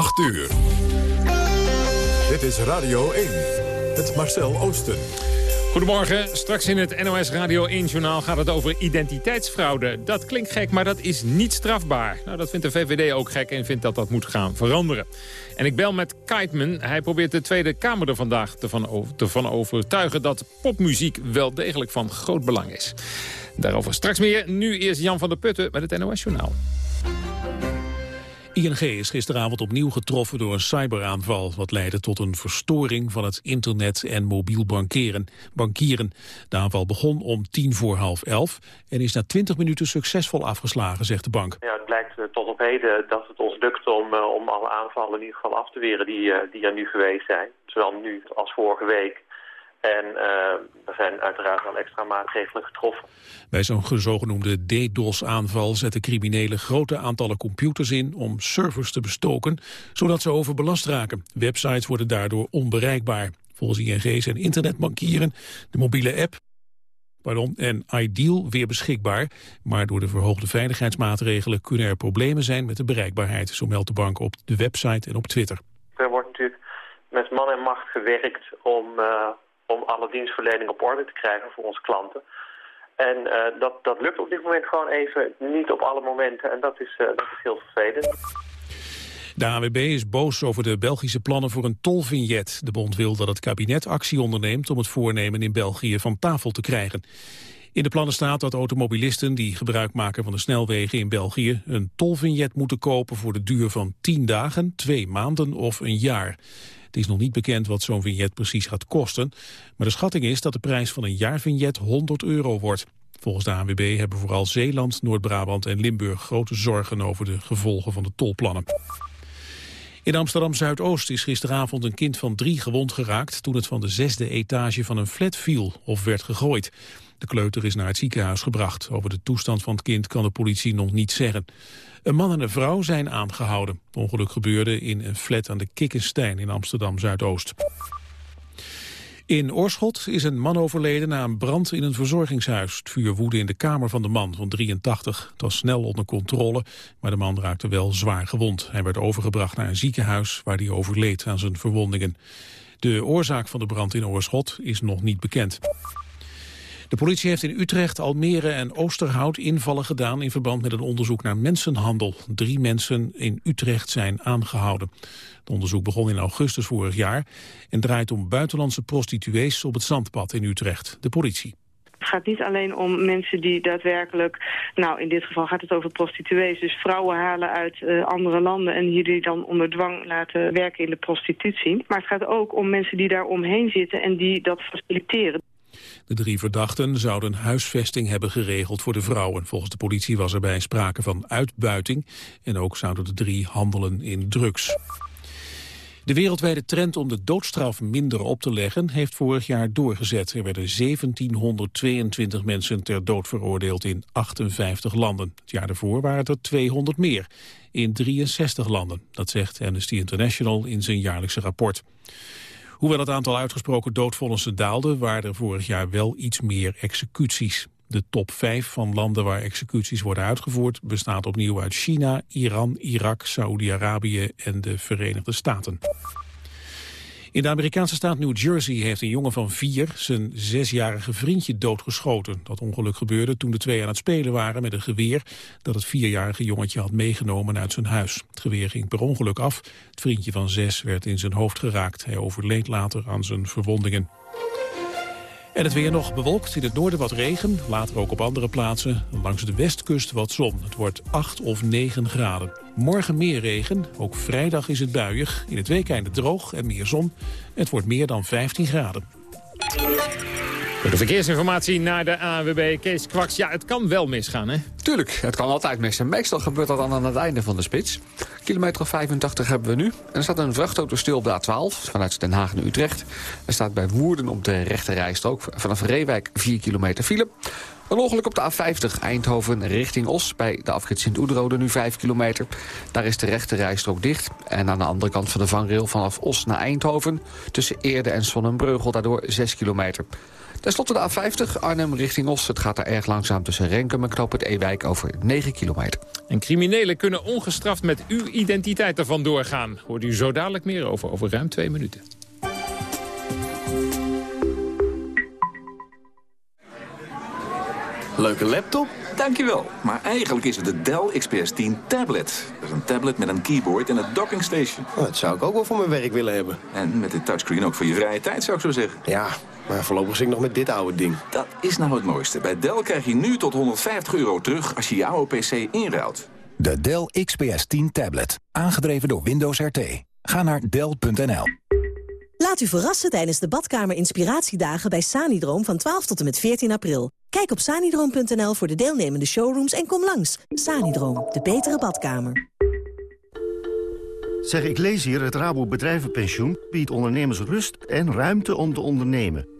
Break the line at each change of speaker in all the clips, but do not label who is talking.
8 uur. Dit is Radio 1. Het Marcel Oosten.
Goedemorgen. Straks in het NOS Radio 1-journaal gaat het over identiteitsfraude. Dat klinkt gek, maar dat is niet strafbaar. Nou, dat vindt de VVD ook gek en vindt dat dat moet gaan veranderen. En ik bel met Keitman. Hij probeert de Tweede Kamer er vandaag te van overtuigen... dat popmuziek wel degelijk van groot belang is. Daarover straks meer. Nu eerst Jan van der Putten met het NOS-journaal.
ING is gisteravond opnieuw getroffen door een cyberaanval... wat leidde tot een verstoring van het internet en mobiel bankeren. bankieren. De aanval begon om tien voor half elf... en is na twintig minuten succesvol afgeslagen, zegt de bank.
Ja, het blijkt uh, tot op heden dat het ons lukt om, uh, om alle aanvallen in ieder geval af te weren... die, uh, die er nu geweest zijn. Zowel nu als vorige week. En uh, er zijn uiteraard wel extra maatregelen getroffen.
Bij zo'n zogenoemde DDoS-aanval zetten criminelen grote aantallen computers in om servers te bestoken, zodat ze overbelast raken. Websites worden daardoor onbereikbaar. Volgens ING zijn internetbankieren, de mobiele app pardon, en Ideal weer beschikbaar. Maar door de verhoogde veiligheidsmaatregelen kunnen er problemen zijn met de bereikbaarheid, zo meldt de bank op de website en op Twitter.
Er wordt natuurlijk met man en macht gewerkt om... Uh om alle dienstverlening op orde te krijgen voor onze klanten. En uh, dat, dat lukt op dit moment gewoon even niet op alle momenten. En dat is, uh, dat is heel vervelend.
De AWB is boos over de Belgische plannen voor een tolvignet. De bond wil dat het kabinet actie onderneemt om het voornemen in België van tafel te krijgen. In de plannen staat dat automobilisten die gebruik maken van de snelwegen in België een tolvignet moeten kopen voor de duur van 10 dagen, 2 maanden of een jaar. Het is nog niet bekend wat zo'n vignet precies gaat kosten, maar de schatting is dat de prijs van een jaarvignet 100 euro wordt. Volgens de ANWB hebben vooral Zeeland, Noord-Brabant en Limburg grote zorgen over de gevolgen van de tolplannen. In Amsterdam-Zuidoost is gisteravond een kind van drie gewond geraakt... toen het van de zesde etage van een flat viel of werd gegooid. De kleuter is naar het ziekenhuis gebracht. Over de toestand van het kind kan de politie nog niet zeggen. Een man en een vrouw zijn aangehouden. Het ongeluk gebeurde in een flat aan de Kikkenstein in Amsterdam-Zuidoost. In Oorschot is een man overleden na een brand in een verzorgingshuis. Het vuur woedde in de kamer van de man van 83. Het was snel onder controle, maar de man raakte wel zwaar gewond. Hij werd overgebracht naar een ziekenhuis waar hij overleed aan zijn verwondingen. De oorzaak van de brand in Oorschot is nog niet bekend. De politie heeft in Utrecht, Almere en Oosterhout invallen gedaan in verband met een onderzoek naar mensenhandel. Drie mensen in Utrecht zijn aangehouden. Het onderzoek begon in augustus vorig jaar en draait om buitenlandse prostituees op het Zandpad in Utrecht. De politie.
Het gaat niet alleen om mensen die daadwerkelijk, nou in dit geval gaat het over prostituees, dus vrouwen halen uit uh, andere landen en hier die dan onder dwang laten werken in de prostitutie. Maar het gaat ook om mensen die daar omheen zitten en die dat faciliteren.
De drie verdachten zouden huisvesting hebben geregeld voor de vrouwen. Volgens de politie was er bij sprake van uitbuiting en ook zouden de drie handelen in drugs. De wereldwijde trend om de doodstraf minder op te leggen heeft vorig jaar doorgezet. Er werden 1722 mensen ter dood veroordeeld in 58 landen. Het jaar daarvoor waren het er 200 meer, in 63 landen. Dat zegt Amnesty International in zijn jaarlijkse rapport. Hoewel het aantal uitgesproken doodvonnissen daalde... waren er vorig jaar wel iets meer executies. De top 5 van landen waar executies worden uitgevoerd... bestaat opnieuw uit China, Iran, Irak, Saoedi-Arabië en de Verenigde Staten. In de Amerikaanse staat New Jersey heeft een jongen van vier zijn zesjarige vriendje doodgeschoten. Dat ongeluk gebeurde toen de twee aan het spelen waren met een geweer dat het vierjarige jongetje had meegenomen uit zijn huis. Het geweer ging per ongeluk af. Het vriendje van zes werd in zijn hoofd geraakt. Hij overleed later aan zijn verwondingen. En het weer nog bewolkt, in het noorden wat regen, later ook op andere plaatsen. Langs de westkust wat zon. Het wordt 8 of 9 graden. Morgen meer regen, ook vrijdag is het buiig. In het weekende droog en meer zon. Het wordt meer dan 15 graden.
De verkeersinformatie naar de AWB. Kees Kwaks, ja, het kan wel misgaan, hè?
Tuurlijk, het kan altijd missen. Meestal gebeurt dat dan aan het einde van de spits. Kilometer 85 hebben we nu. En er staat een vrachtauto stil op de A12, vanuit Den Haag naar Utrecht. Er staat bij Woerden op de rechte rijstrook. Vanaf Reewijk 4 kilometer file. Een ongeluk op de A50 Eindhoven richting Os. Bij de afrit Sint-Oederode nu 5 kilometer. Daar is de rechte rijstrook dicht. En aan de andere kant van de vangrail vanaf Os naar Eindhoven... tussen Eerde en Sonnenbreugel daardoor 6 kilometer. Ten slotte de A50, Arnhem richting Os. Het gaat daar erg langzaam tussen Renkum en Knoop het Ewijk over 9 kilometer.
En criminelen kunnen ongestraft met uw identiteit ervan doorgaan. Hoort u zo dadelijk meer over, over ruim twee minuten.
Leuke laptop? Dankjewel. Maar eigenlijk is het de Dell XPS 10 tablet. Dat is een tablet met een keyboard en een docking station.
Oh, dat zou ik ook wel voor mijn werk willen hebben.
En met dit touchscreen ook voor je vrije tijd, zou ik zo zeggen.
Ja, maar voorlopig zit ik nog met dit oude ding.
Dat is nou het mooiste. Bij Dell krijg je nu tot 150 euro terug als je je oude PC inruilt.
De Dell XPS 10 tablet. Aangedreven door Windows RT. Ga naar Dell.nl.
Laat u verrassen tijdens de badkamer inspiratiedagen bij Sanidroom van 12 tot en met 14 april. Kijk op sanidroom.nl voor de deelnemende showrooms en kom langs. Sanidroom, de betere badkamer.
Zeg, ik lees hier, het Rabo Bedrijvenpensioen biedt ondernemers rust en ruimte om te ondernemen.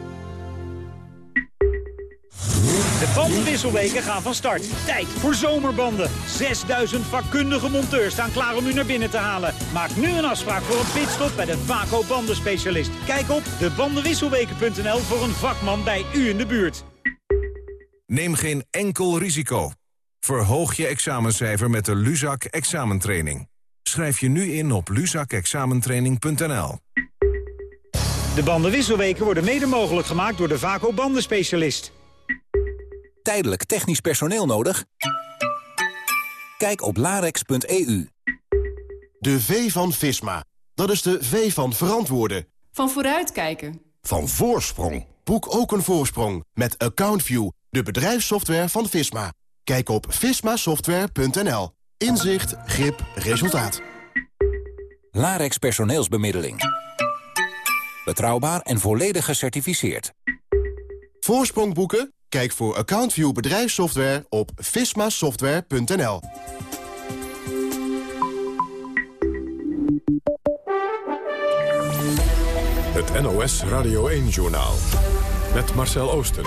De bandenwisselweken gaan van start. Tijd voor zomerbanden. 6000 vakkundige monteurs staan klaar om u naar binnen te halen. Maak nu een afspraak voor een pitstop bij de Vaco bandenspecialist. Kijk op debandenwisselweken.nl voor een vakman bij u in de buurt.
Neem geen enkel risico. Verhoog je examencijfer met de Luzak examentraining. Schrijf je nu in op luzakexamentraining.nl.
De bandenwisselweken worden mede mogelijk gemaakt door de Vaco bandenspecialist.
Tijdelijk technisch personeel nodig? Kijk op larex.eu.
De V van Visma. Dat is de V van verantwoorden.
Van vooruitkijken.
Van voorsprong. Boek ook een voorsprong met AccountView, de bedrijfssoftware van Visma. Kijk op vismasoftware.nl. Inzicht, grip, resultaat.
Larex personeelsbemiddeling. Betrouwbaar en volledig gecertificeerd.
Voorsprong boeken? Kijk voor AccountView bedrijfssoftware op vismasoftware.nl.
Het NOS Radio 1-journaal. Met Marcel Oosten.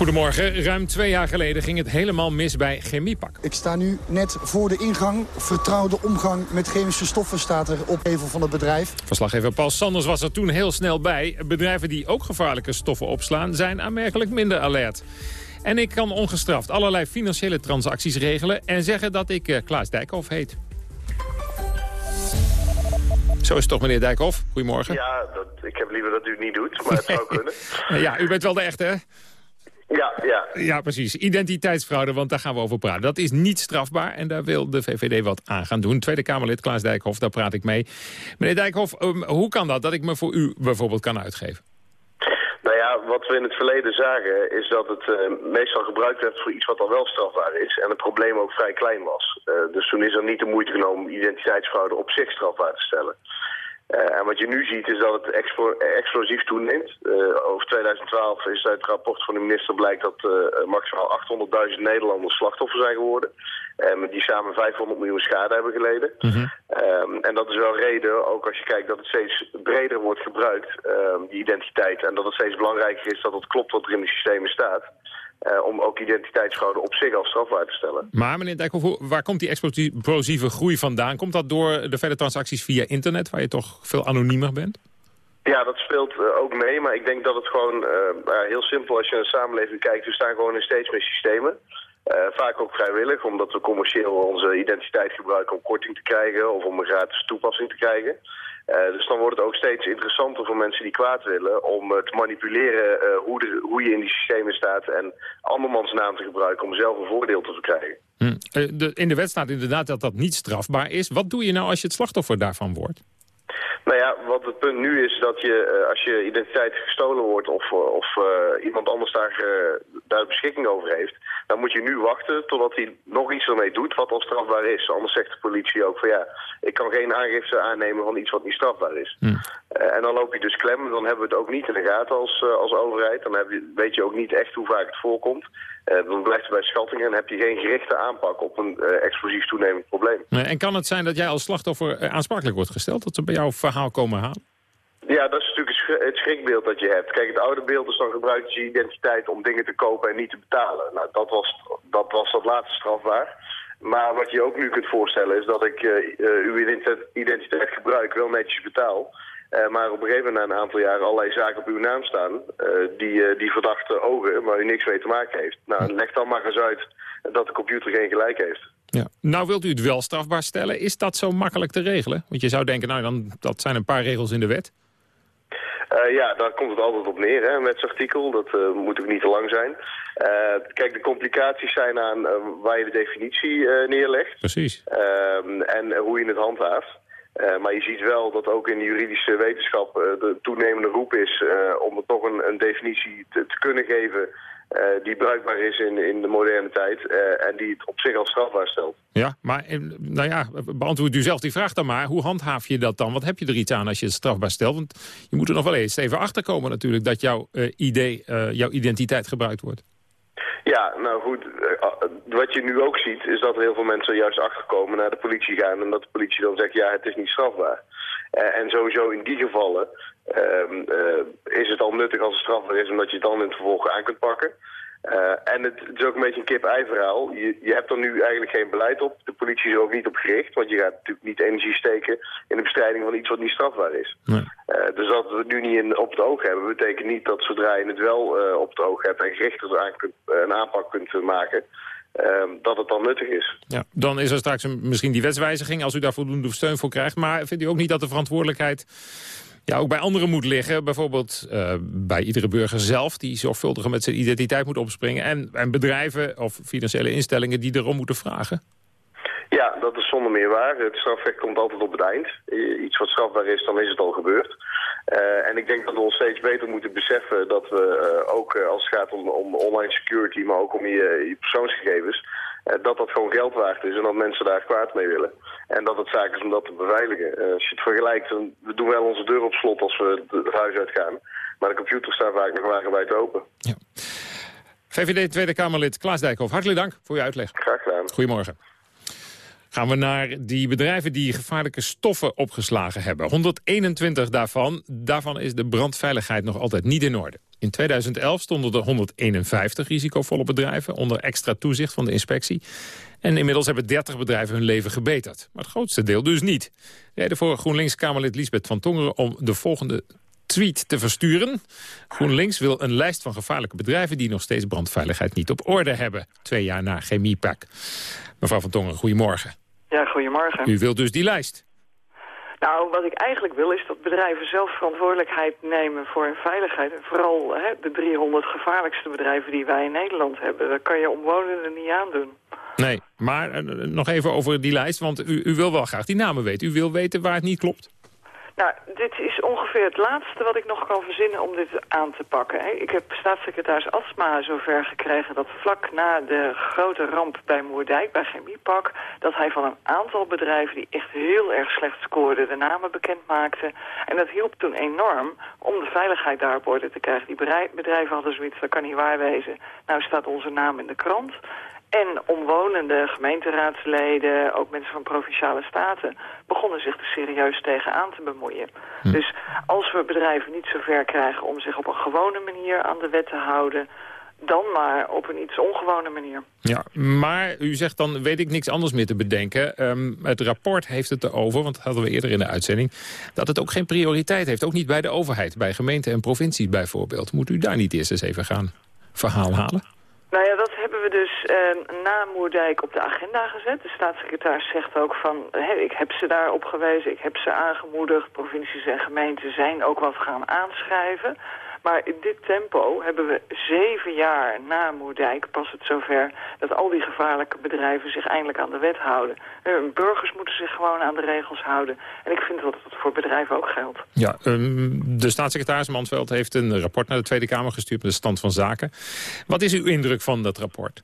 Goedemorgen. Ruim twee jaar geleden ging het helemaal mis bij Chemiepak.
Ik sta nu net voor de ingang. Vertrouwde omgang met chemische stoffen staat er op even van het bedrijf.
Verslaggever Paul Sanders was er toen heel snel bij. Bedrijven die ook gevaarlijke stoffen opslaan zijn aanmerkelijk minder alert. En ik kan ongestraft allerlei financiële transacties regelen... en zeggen dat ik uh, Klaas Dijkhoff heet. Zo is het toch, meneer Dijkhoff? Goedemorgen.
Ja, dat, ik heb liever dat u het niet doet, maar het zou kunnen.
ja, u bent wel de echte, hè?
Ja, ja.
Ja, precies. Identiteitsfraude, want daar gaan we over praten. Dat is niet strafbaar en daar wil de VVD wat aan gaan doen. Tweede Kamerlid Klaas Dijkhoff, daar praat ik mee. Meneer Dijkhoff, um, hoe kan dat, dat ik me voor u bijvoorbeeld kan uitgeven?
Nou ja, wat we in het verleden zagen is dat het uh, meestal gebruikt werd voor iets wat al wel strafbaar is. En het probleem ook vrij klein was. Uh, dus toen is er niet de moeite genomen om identiteitsfraude op zich strafbaar te stellen. Uh, en wat je nu ziet is dat het explo explosief toeneemt. Uh, over 2012 is uit het rapport van de minister blijkt dat uh, maximaal 800.000 Nederlanders slachtoffer zijn geworden. die samen 500 miljoen schade hebben geleden. Mm -hmm. um, en dat is wel reden, ook als je kijkt dat het steeds breder wordt gebruikt, um, die identiteit. En dat het steeds belangrijker is dat het klopt wat er in de systemen staat. Uh, om ook identiteitsfraude op zich als strafbaar te stellen.
Maar meneer Dijkhoff, waar komt die explosieve groei vandaan? Komt dat door de verder transacties via internet, waar je toch veel anoniemer bent?
Ja, dat speelt uh, ook mee, maar ik denk dat het gewoon uh, heel simpel als je naar de samenleving kijkt. We staan gewoon in steeds meer systemen. vaak ook vrijwillig, omdat we commercieel onze identiteit gebruiken om korting te krijgen of om een gratis toepassing te krijgen. Uh, dus dan wordt het ook steeds interessanter voor mensen die kwaad willen... om uh, te manipuleren uh, hoe, de, hoe je in die systemen staat... en andermans naam te gebruiken om zelf een voordeel te verkrijgen.
Hm. De, in de wet staat inderdaad dat dat niet strafbaar is. Wat doe je nou als je het slachtoffer daarvan wordt?
Nou ja, wat het punt nu is dat je, als je identiteit gestolen wordt... of, of iemand anders daar, daar beschikking over heeft... dan moet je nu wachten totdat hij nog iets ermee doet wat al strafbaar is. Anders zegt de politie ook van ja, ik kan geen aangifte aannemen van iets wat niet strafbaar is.
Hm.
Eh, en dan loop je dus klem, dan hebben we het ook niet in de gaten als, eh, als overheid. Dan heb je, weet je ook niet echt hoe vaak het voorkomt. Eh, dan blijft het bij schattingen en heb je geen gerichte aanpak op een explosief toenemend probleem.
En kan het zijn dat jij als slachtoffer aansprakelijk wordt gesteld? Dat ze bij jouw verhaal komen halen?
Ja, dat is natuurlijk het schri- het schrikbeeld dat je hebt. Kijk, het oude beeld is dan gebruik je identiteit om dingen te kopen en niet te betalen. Nou, dat was dat, was dat laatste strafbaar. Maar wat je ook nu kunt voorstellen is dat ik eh, eh, uw identi- identiteit gebruik, wel netjes betaal. Eh, maar op een gegeven moment na een aantal jaren allerlei zaken op uw naam staan... die, die verdachte ogen, waar u niks mee te maken heeft. Nou, leg dan maar eens uit dat de computer geen gelijk heeft.
Ja. Nou wilt u het wel strafbaar stellen. Is dat zo makkelijk te regelen? Want je zou denken, nou dan, dat zijn een paar regels in de wet.
Eh, ja, daar komt het altijd op neer, hè, een wetsartikel. Dat eh, moet ook niet te lang zijn. Eh, kijk, de complicaties zijn aan waar je de definitie neerlegt.
Precies.
Ehm, en hoe je het handhaaft. Maar je ziet wel dat ook in de juridische wetenschap de toenemende roep is om er toch een, een definitie te, te kunnen geven eh, die bruikbaar is in, in de moderne tijd eh, en die het op zich al strafbaar stelt.
Ja, maar eh, nou ja, beantwoord u zelf die vraag dan maar. Hoe handhaaf je dat dan? Wat heb je er iets aan als je het strafbaar stelt? Want je moet er nog wel eens even achterkomen natuurlijk... dat jouw idee, jouw identiteit gebruikt wordt.
Ja, nou goed, ah, wat je nu ook ziet is dat er heel veel mensen juist achterkomen naar de politie gaan en dat de politie dan zegt ja, het is niet strafbaar. Eh, en sowieso in die gevallen ehm, eh, is het al nuttig als het strafbaar is omdat je het dan in het vervolg aan kunt pakken. Eh, en het, het is ook een beetje een kip-ei verhaal. Je, je hebt er nu eigenlijk geen beleid op. De politie is er ook niet op gericht, want je gaat natuurlijk niet energie steken in de bestrijding van iets wat niet strafbaar is. Eh, dus dat we het nu niet in, op het oog hebben, betekent niet dat zodra je het wel op het oog hebt en gerichter aan kunt, een aanpak kunt maken, dat het dan nuttig is.
Ja, dan is er straks misschien die wetswijziging als u daar voldoende steun voor krijgt. Maar vindt u ook niet dat de verantwoordelijkheid ja, ook bij anderen moet liggen? Bijvoorbeeld eh, bij iedere burger zelf die zorgvuldiger met zijn identiteit moet opspringen. En, en bedrijven of financiële instellingen die erom moeten vragen?
Ja, dat is zonder meer waar. Het strafrecht komt altijd op het eind. Eh, Iets wat strafbaar is, dan is het al gebeurd. Eh, en ik denk dat we ons steeds beter moeten beseffen dat we eh, ook als het gaat om, om online security, maar ook om je, je persoonsgegevens, dat dat gewoon geld waard is en dat mensen daar kwaad mee willen. En dat het zaak is om dat te beveiligen. Als je het vergelijkt, dan, we doen wel onze deur op slot als we het, huis uitgaan. Maar de computers staan vaak nog wagenwijd open.
VVD Tweede Kamerlid Klaas Dijkhoff, hartelijk dank voor uw uitleg.
Graag gedaan.
Goedemorgen. Gaan we naar die bedrijven die gevaarlijke stoffen opgeslagen hebben. 121 daarvan, daarvan is de brandveiligheid nog altijd niet in orde. In 2011 stonden er 151 risicovolle bedrijven onder extra toezicht van de inspectie. En inmiddels hebben 30 bedrijven hun leven gebeterd. Maar het grootste deel dus niet. Reden voor GroenLinks-Kamerlid Liesbeth van Tongeren om de volgende tweet te versturen. GroenLinks wil een lijst van gevaarlijke bedrijven... die nog steeds brandveiligheid niet op orde hebben. Twee jaar na chemiepak. Mevrouw van Tongeren, goedemorgen.
Ja, goedemorgen.
U wilt dus die lijst.
Nou, wat ik eigenlijk wil is dat bedrijven zelf verantwoordelijkheid nemen voor hun veiligheid. En vooral hè, de 300 gevaarlijkste bedrijven die wij in Nederland hebben. Dat kan je omwonenden niet aandoen.
Nee, maar eh, nog even over die lijst, want u, u wil wel graag die namen weten. U wil weten waar het niet klopt.
Nou, dit is ongeveer het laatste wat ik nog kan verzinnen om dit aan te pakken. Ik heb staatssecretaris Asma zover gekregen dat vlak na de grote ramp bij Moerdijk, bij Chemiepak, dat hij van een aantal bedrijven die echt heel erg slecht scoorden, de namen bekend maakte. En dat hielp toen enorm om de veiligheid daar op orde te krijgen. Die bedrij- bedrijven hadden zoiets, dat kan niet waar wezen. Nou staat onze naam in de krant. En omwonende gemeenteraadsleden, ook mensen van provinciale staten, begonnen zich er serieus tegenaan te bemoeien. Dus als we bedrijven niet zover krijgen om zich op een gewone manier aan de wet te houden, dan maar op een iets ongewone manier.
Ja, maar u zegt dan, weet ik niks anders meer te bedenken. Ehm, het rapport heeft het erover, want dat hadden we eerder in de uitzending... dat het ook geen prioriteit heeft, ook niet bij de overheid. Bij gemeenten en provincies bijvoorbeeld. Moet u daar niet eerst eens even gaan verhaal halen?
Nou ja, dat hebben we dus eh, na Moerdijk op de agenda gezet. De staatssecretaris zegt ook van, ik heb ze daarop gewezen, ik heb ze aangemoedigd. Provincies en gemeenten zijn ook wat gaan aanschrijven. Maar in dit tempo hebben we zeven jaar na Moerdijk pas het zover... dat al die gevaarlijke bedrijven zich eindelijk aan de wet houden. Eh, burgers moeten zich gewoon aan de regels houden. En ik vind dat dat voor bedrijven ook geldt.
Ja, ehm, de staatssecretaris Mansveld heeft een rapport naar de Tweede Kamer gestuurd... met de stand van zaken. Wat is uw indruk van dat rapport?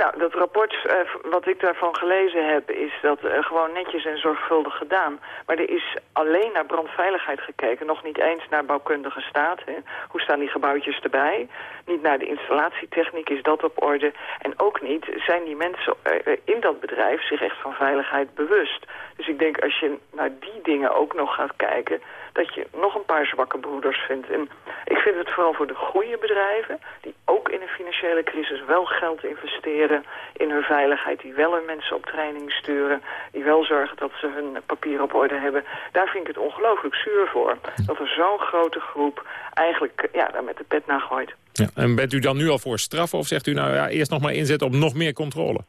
Nou, dat rapport, uh, wat ik daarvan gelezen heb, is dat uh, gewoon netjes en zorgvuldig gedaan. Maar er is alleen naar brandveiligheid gekeken, nog niet eens naar bouwkundige staat. Hè. Hoe staan die gebouwtjes erbij? Niet naar de installatietechniek, is dat op orde? En ook niet, zijn die mensen uh, in dat bedrijf zich echt van veiligheid bewust? Dus ik denk, als je naar die dingen ook nog gaat kijken dat je nog een paar zwakke broeders vindt. En ik vind het vooral voor de goede bedrijven... die ook in een financiële crisis wel geld investeren in hun veiligheid... die wel hun mensen op training sturen... die wel zorgen dat ze hun papier op orde hebben. Daar vind ik het ongelooflijk zuur voor. Dat er zo'n grote groep eigenlijk ja, daar met de pet naar gooit.
Ja, en bent u dan nu al voor straffen of zegt u nou ja, eerst nog maar inzetten op nog meer controle?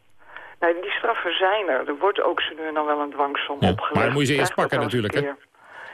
Nee, die straffen zijn er. Er wordt ook zo nu en dan wel een dwangsom ja, opgelegd.
Maar dan moet je ze eerst pakken natuurlijk, hè?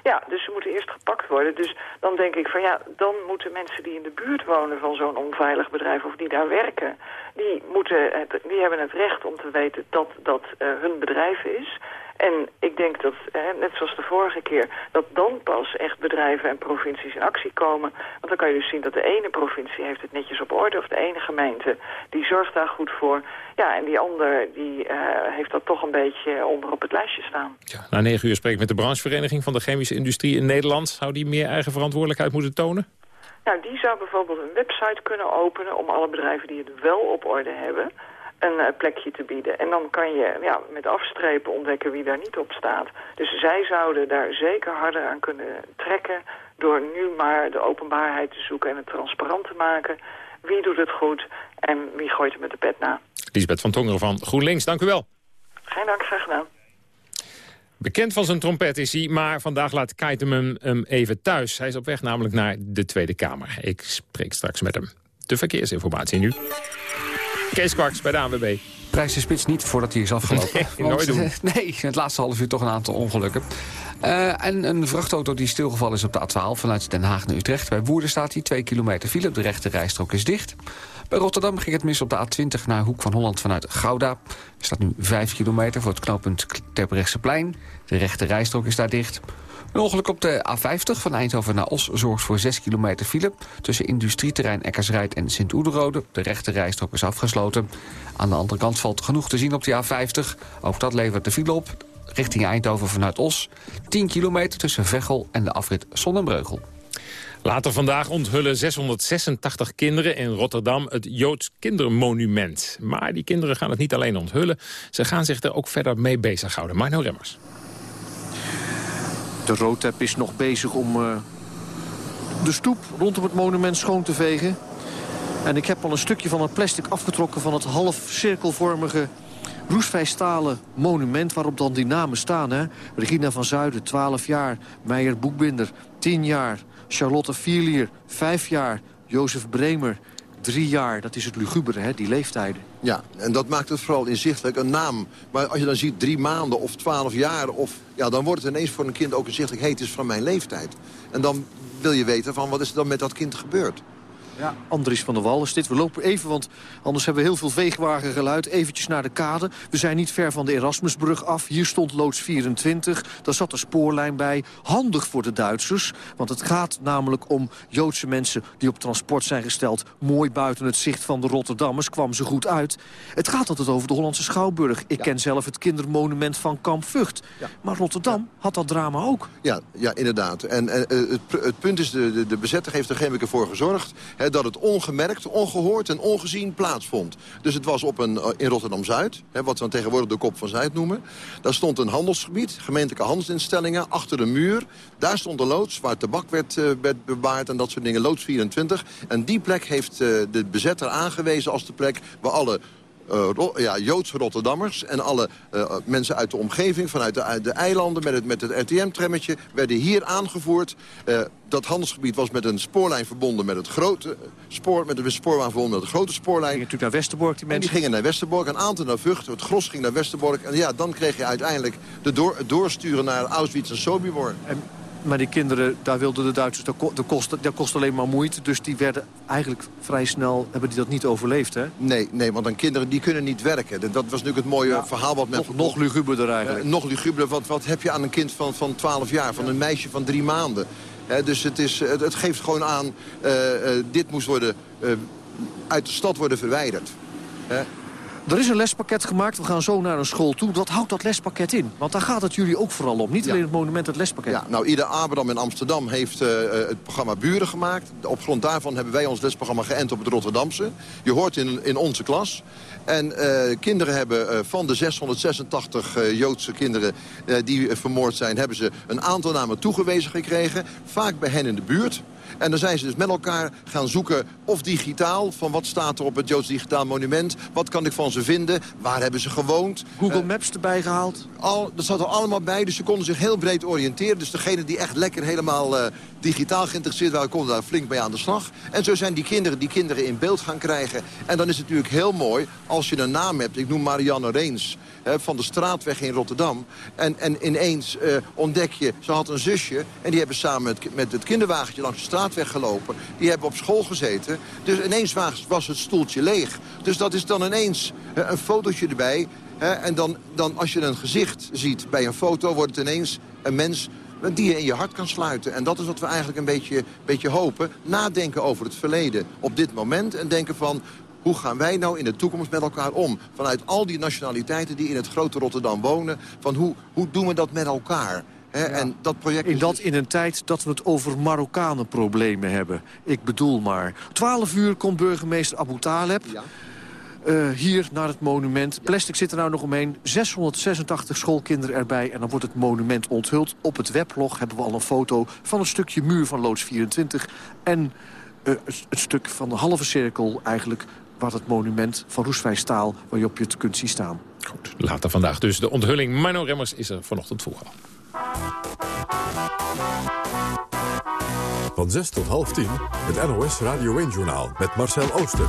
Ja, dus ze moeten eerst gepakt worden. Dus dan denk ik van ja, dan moeten mensen die in de buurt wonen van zo'n onveilig bedrijf of die daar werken, die, moeten het, die hebben het recht om te weten dat dat uh, hun bedrijf is. En ik denk dat, net zoals de vorige keer, dat dan pas echt bedrijven en provincies in actie komen. Want dan kan je dus zien dat de ene provincie heeft het netjes op orde, of de ene gemeente, die zorgt daar goed voor. Ja, en die ander, die uh, heeft dat toch een beetje onder op het lijstje staan.
Ja, na negen uur spreek ik met de branchevereniging van de chemische industrie in Nederland. Zou die meer eigen verantwoordelijkheid moeten tonen?
Nou, die zou bijvoorbeeld een website kunnen openen om alle bedrijven die het wel op orde hebben een uh, plekje te bieden. En dan kan je ja, met afstrepen ontdekken wie daar niet op staat. Dus zij zouden daar zeker harder aan kunnen trekken... door nu maar de openbaarheid te zoeken en het transparant te maken. Wie doet het goed en wie gooit er met de pet na.
Lisbeth van Tongeren van GroenLinks, dank u wel.
Geen dank, graag gedaan.
Bekend van zijn trompet is hij, maar vandaag laat Keiteman hem even thuis. Hij is op weg namelijk naar de Tweede Kamer. Ik spreek straks met hem. De verkeersinformatie nu. Kees Kwaks bij de ANWB.
Prijs de spits niet voordat hij is afgelopen.
Nee, nooit doen.
nee, het laatste half uur toch een aantal ongelukken. Uh, en een vrachtauto die stilgevallen is op de A12 vanuit Den Haag naar Utrecht. Bij Woerden staat hij, 2 kilometer file. De rechte rijstrook is dicht. Bij Rotterdam ging het mis op de A20 naar Hoek van Holland vanuit Gouda. Er staat nu 5 kilometer voor het knooppunt Terbrechtseplein. De rechte rijstrook is daar dicht. Een ongeluk op de A50 van Eindhoven naar Os zorgt voor 6 kilometer file... tussen industrieterrein Eckersrijd en Sint-Oederode. De rechte rijstrook is afgesloten. Aan de andere kant valt genoeg te zien op de A50. Ook dat levert de file op. Richting Eindhoven vanuit Os. 10 kilometer tussen Veghel en de afrit Sonnenbreugel.
Later vandaag onthullen 686 kinderen in Rotterdam het Joods Kindermonument. Maar die kinderen gaan het niet alleen onthullen. Ze gaan zich er ook verder mee bezighouden. Marno Remmers.
De roodtep is nog bezig om uh, de stoep rondom het monument schoon te vegen. En ik heb al een stukje van het plastic afgetrokken van het half cirkelvormige roestvrijstalen monument waarop dan die namen staan. Hè? Regina van Zuiden, 12 jaar. Meijer Boekbinder, 10 jaar. Charlotte Vierlier, 5 jaar. Jozef Bremer, drie jaar. Dat is het lugubere, hè, die leeftijden.
Ja, en dat maakt het vooral inzichtelijk. Een naam, maar als je dan ziet drie maanden of twaalf jaar... Of, ja, dan wordt het ineens voor een kind ook inzichtelijk... hé, het is van mijn leeftijd. En dan wil je weten van wat is er dan met dat kind gebeurd.
Ja, Andries van der Wal is dit. We lopen even, want anders hebben we heel veel veegwagengeluid. Eventjes naar de kade. We zijn niet ver van de Erasmusbrug af. Hier stond loods 24. Daar zat een spoorlijn bij. Handig voor de Duitsers. Want het gaat namelijk om Joodse mensen die op transport zijn gesteld. Mooi buiten het zicht van de Rotterdammers. Kwam ze goed uit. Het gaat altijd over de Hollandse Schouwburg. Ik ken zelf het kindermonument van Kamp Vught. Maar Rotterdam had dat drama ook.
Ja, ja inderdaad. En, en eh, het, het, punt is, de, de, de bezetter heeft er geen keer voor gezorgd dat het ongemerkt, ongehoord en ongezien plaatsvond. Dus het was op een, eh, in Rotterdam-Zuid, wat we dan tegenwoordig de Kop van Zuid noemen. Daar stond een handelsgebied, gemeentelijke handelsinstellingen, achter een muur. Daar stond de loods waar tabak werd, werd bewaard en dat soort dingen, loods 24. En die plek heeft uh, de bezetter aangewezen als de plek waar alle ja, Joodse Rotterdammers en alle uh, mensen uit de omgeving... vanuit de, de eilanden met het, met het RTM-trammetje werden hier aangevoerd. Uh, dat handelsgebied was met een spoorlijn verbonden met het grote spoor... met de spoorbaan verbonden met de grote spoorlijn.
Gingen natuurlijk naar Westerbork, die mensen?
die gingen naar Westerbork, een aantal naar Vught. Het gros ging naar Westerbork. En ja, dan kreeg je uiteindelijk de door, het doorsturen naar Auschwitz en Sobibor.
En maar die kinderen, daar wilden de Duitsers, dat kost, dat kost alleen maar moeite. Dus die werden eigenlijk vrij snel, hebben die dat niet overleefd, hè?
Nee, nee want dan kinderen die kunnen niet werken. Dat was natuurlijk het mooie verhaal wat men...
Nog, nog luguberder eigenlijk.
Uh, nog luguberder, wat, wat heb je aan een kind van, van 12 jaar, van een meisje van drie maanden? dus het, is, het, het, geeft gewoon aan, uh, uh, dit moest worden, uit de stad worden verwijderd.
Er is een lespakket gemaakt. We gaan zo naar een school toe. Wat houdt dat lespakket in? Want daar gaat het jullie ook vooral om. Niet alleen het monument, het lespakket.
Ja, nou, Ida Abraham in Amsterdam heeft uh, het programma Buren gemaakt. Op grond daarvan hebben wij ons lesprogramma geënt op het Rotterdamse. Je hoort in, in onze klas. En uh, kinderen hebben uh, van de 686 Joodse kinderen die vermoord zijn... hebben ze een aantal namen toegewezen gekregen. Vaak bij hen in de buurt. En dan zijn ze dus met elkaar gaan zoeken of digitaal... van wat staat er op het Joods Digitaal Monument... wat kan ik van ze vinden, waar hebben ze gewoond.
Google Maps erbij gehaald?
Al, dat zat er allemaal bij, dus ze konden zich heel breed oriënteren. Dus degene die echt lekker helemaal uh, digitaal geïnteresseerd waren... konden daar flink mee aan de slag. En zo zijn die kinderen die kinderen in beeld gaan krijgen. En dan is het natuurlijk heel mooi als je een naam hebt. Ik noem Marianne Reens hè, van de straatweg in Rotterdam. En, en ineens uh, ontdek je, ze had een zusje... en die hebben samen met, met het kinderwagentje langs de straatweg gelopen. Die hebben op school gezeten. Dus ineens was het stoeltje leeg. Dus dat is dan ineens een fotootje erbij... En dan, dan als je een gezicht ziet bij een foto... wordt het ineens een mens die je in je hart kan sluiten. En dat is wat we eigenlijk een beetje, beetje hopen. Nadenken over het verleden op dit moment. En denken van, hoe gaan wij nou in de toekomst met elkaar om? Vanuit al die nationaliteiten die in het grote Rotterdam wonen. Van hoe, hoe doen we dat met elkaar? He, ja. en dat project
in, dat, in een tijd dat we het over Marokkanen problemen hebben. Ik bedoel maar. 12 uur komt burgemeester Abu Taleb... Ja. Uh, hier naar het monument. Plastic zit er nou nog omheen. 686 schoolkinderen erbij. En dan wordt het monument onthuld. Op het weblog hebben we al een foto van een stukje muur van loods 24. En uh, het stuk van de halve cirkel eigenlijk... wat het monument van roestvrij staal waarop je het kunt zien staan.
Goed, later vandaag dus de onthulling. Mino Remmers is er vanochtend vroeg al.
Van 6 tot half 10, het NOS Radio 1-journaal met Marcel Ooster.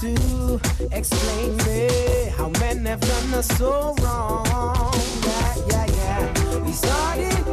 To explain me how men have done us so wrong. Yeah, yeah, yeah. We started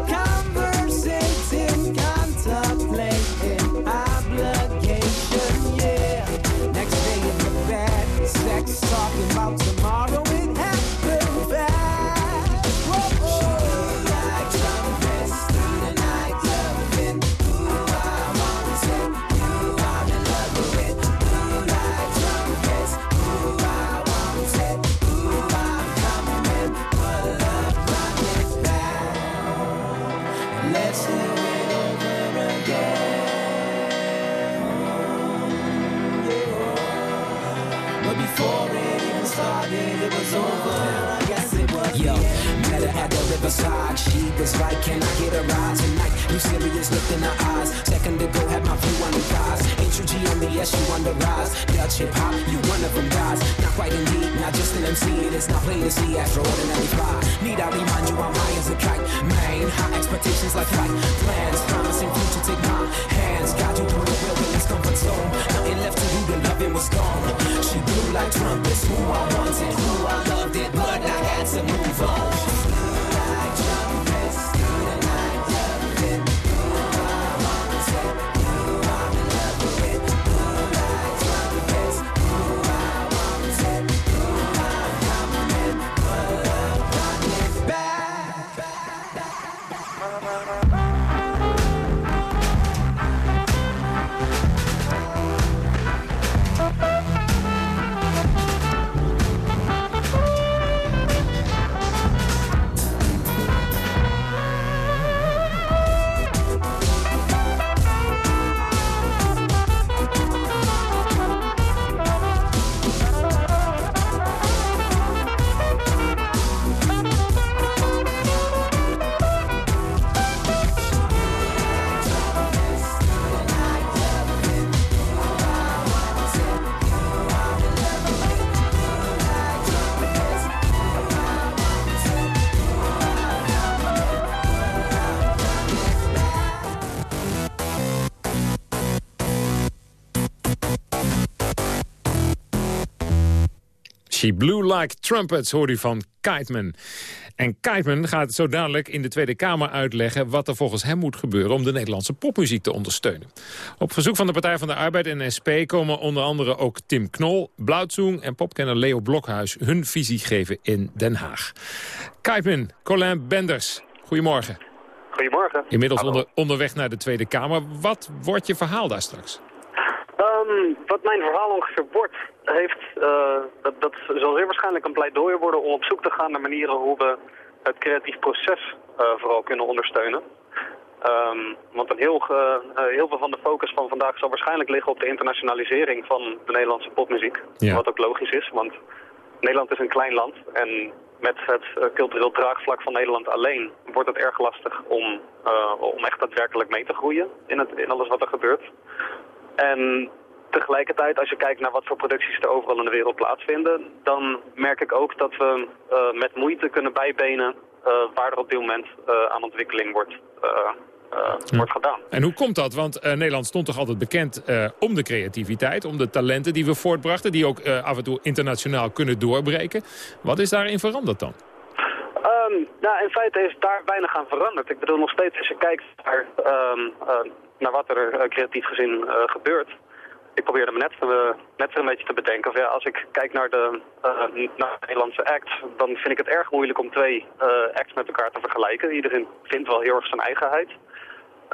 She Blew Like Trumpets,
hoorde u van Kiteman. En Kiteman gaat zo dadelijk in de Tweede Kamer uitleggen... wat er volgens hem moet gebeuren om de Nederlandse popmuziek te ondersteunen. Op verzoek van de Partij van de Arbeid en SP komen onder andere ook Tim Knol... Blauwtsoen en popkenner Leo Blokhuis hun visie geven in Den Haag. Kiteman, Colin Benders, goedemorgen.
Goedemorgen.
Inmiddels onder, onderweg naar de Tweede Kamer. Wat wordt je verhaal daar straks?
Um, wat mijn verhaal ongeveer wordt, heeft, uh, dat, dat zal zeer waarschijnlijk een pleidooi worden om op zoek te gaan naar manieren hoe we het creatief proces uh, vooral kunnen ondersteunen. Um, want een heel, uh, heel veel van de focus van vandaag zal waarschijnlijk liggen op de internationalisering van de Nederlandse popmuziek. Ja. Wat ook logisch is, want Nederland is een klein land en met het cultureel draagvlak van Nederland alleen wordt het erg lastig om, om echt daadwerkelijk mee te groeien in, het, in alles wat er gebeurt. En tegelijkertijd, als je kijkt naar wat voor producties er overal in de wereld plaatsvinden, dan merk ik ook dat we uh, met moeite kunnen bijbenen waar er op dit moment aan ontwikkeling wordt. Wordt gedaan.
En hoe komt dat? Want Nederland stond toch altijd bekend om de creativiteit, om de talenten die we voortbrachten, die ook af en toe internationaal kunnen doorbreken. Wat is daarin veranderd dan?
Um, nou, in feite is daar weinig aan veranderd. Ik bedoel, nog steeds als je kijkt naar, um, naar wat er creatief gezien gebeurt. Ik probeerde me net, net een beetje te bedenken. Of ja, als ik kijk naar de, Nederlandse act, dan vind ik het erg moeilijk om twee acts met elkaar te vergelijken. Iedereen vindt wel heel erg zijn eigenheid.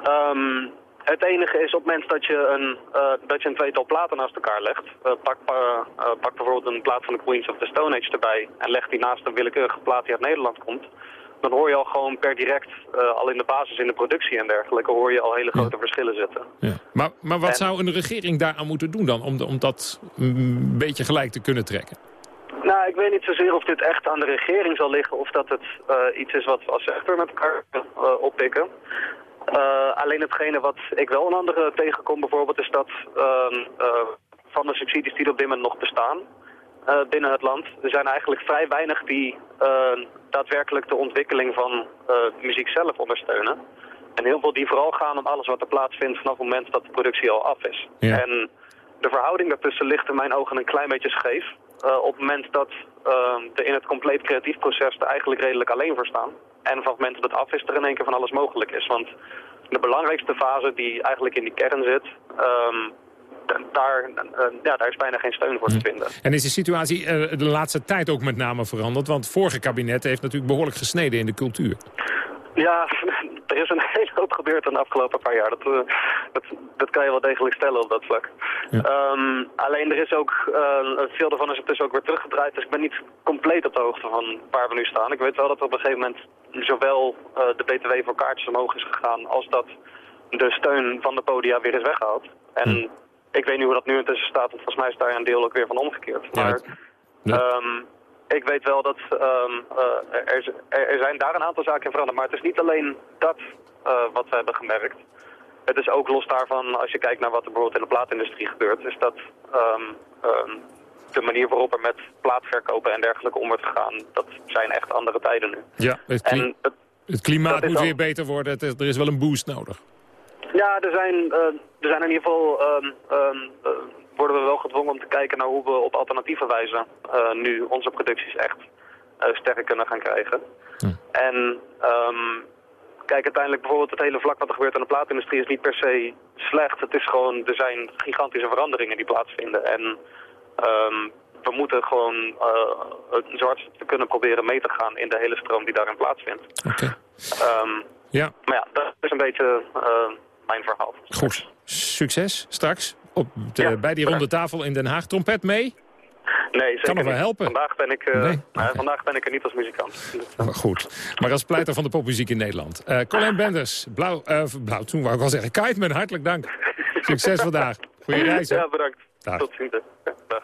Um, het enige is op het moment dat je een, uh, dat tweetal platen naast elkaar legt. Pak, pak bijvoorbeeld een plaat van de Queens of the Stone Age erbij en leg die naast een willekeurige plaat die uit Nederland komt. Dan hoor je al gewoon per direct, al in de basis in de productie en dergelijke, hoor je al hele grote ja. verschillen zitten.
Ja. Maar, maar wat en... zou een regering daaraan moeten doen dan, om, de, om dat een beetje gelijk te kunnen trekken?
Nou, ik weet niet zozeer of dit echt aan de regering zal liggen of dat het iets is wat we als sector met elkaar oppikken. Uh, alleen hetgene wat ik wel een andere tegenkom bijvoorbeeld is dat uh, van de subsidies die er op dit moment nog bestaan binnen het land, er zijn eigenlijk vrij weinig die daadwerkelijk de ontwikkeling van de muziek zelf ondersteunen. En heel veel die vooral gaan om alles wat er plaatsvindt vanaf het moment dat de productie al af is. Ja. En de verhouding daartussen ligt in mijn ogen een klein beetje scheef. op het moment dat er in het compleet creatief proces er eigenlijk redelijk alleen voor staan. En vanaf het moment dat het af is, er in één keer van alles mogelijk is. Want de belangrijkste fase die eigenlijk in die kern zit... Um, daar, uh, ja, daar is bijna geen steun voor te vinden.
En is de situatie uh, de laatste tijd ook met name veranderd? Want het vorige kabinet heeft natuurlijk behoorlijk gesneden in de cultuur.
Ja, er is een hele hoop gebeurd in de afgelopen paar jaar. Dat, uh, dat, dat kan je wel degelijk stellen op dat vlak. Ja. Um, alleen er is ook, uh, veel daarvan is het dus ook weer teruggedraaid. Dus ik ben niet compleet op de hoogte van waar we nu staan. Ik weet wel dat er op een gegeven moment zowel uh, de BTW voor kaartjes omhoog is gegaan... als dat de steun van de podia weer is weggehaald. En hm. Ik weet niet hoe dat nu intussen staat. Want volgens mij is daar een deel ook weer van omgekeerd. Maar... Ja. Um, ik weet wel dat um, uh, er, er, zijn daar een aantal zaken in veranderd. Maar het is niet alleen dat uh, wat we hebben gemerkt. Het is ook los daarvan, als je kijkt naar wat er bijvoorbeeld in de plaatindustrie gebeurt... is dat um, um, de manier waarop er met plaatverkopen en dergelijke om wordt gegaan... dat zijn echt andere tijden nu.
Ja, het, kli en het, het klimaat moet weer beter worden. Het is, er is wel een boost nodig.
Ja, er zijn, uh, er zijn in ieder geval worden we wel gedwongen om te kijken naar hoe we op alternatieve wijze uh, nu onze producties echt uh, sterk kunnen gaan krijgen. Hm. En um, kijk, uiteindelijk bijvoorbeeld het hele vlak wat er gebeurt in de plaatindustrie is niet per se slecht. Het is gewoon, er zijn gigantische veranderingen die plaatsvinden. En um, we moeten gewoon uh, zo hard te kunnen proberen mee te gaan in de hele stroom die daarin plaatsvindt.
Oké.
Okay. Um,
ja.
Maar ja, dat is een beetje mijn verhaal.
Goed. Succes straks op de, ja, bij die ronde tafel in Den Haag. Trompet mee?
Nee, zeker
Kan nog wel helpen.
Vandaag ben, ik, uh, nee? okay. vandaag ben ik er niet als muzikant.
Goed, maar als pleiter van de popmuziek in Nederland. Uh, Colin Benders, Blauw, uh, Blauw, toen wou ik al zeggen. Kiteman, hartelijk dank. Succes vandaag. Goeie reis.
Ja, bedankt.
Dag.
Tot ziens. Dag.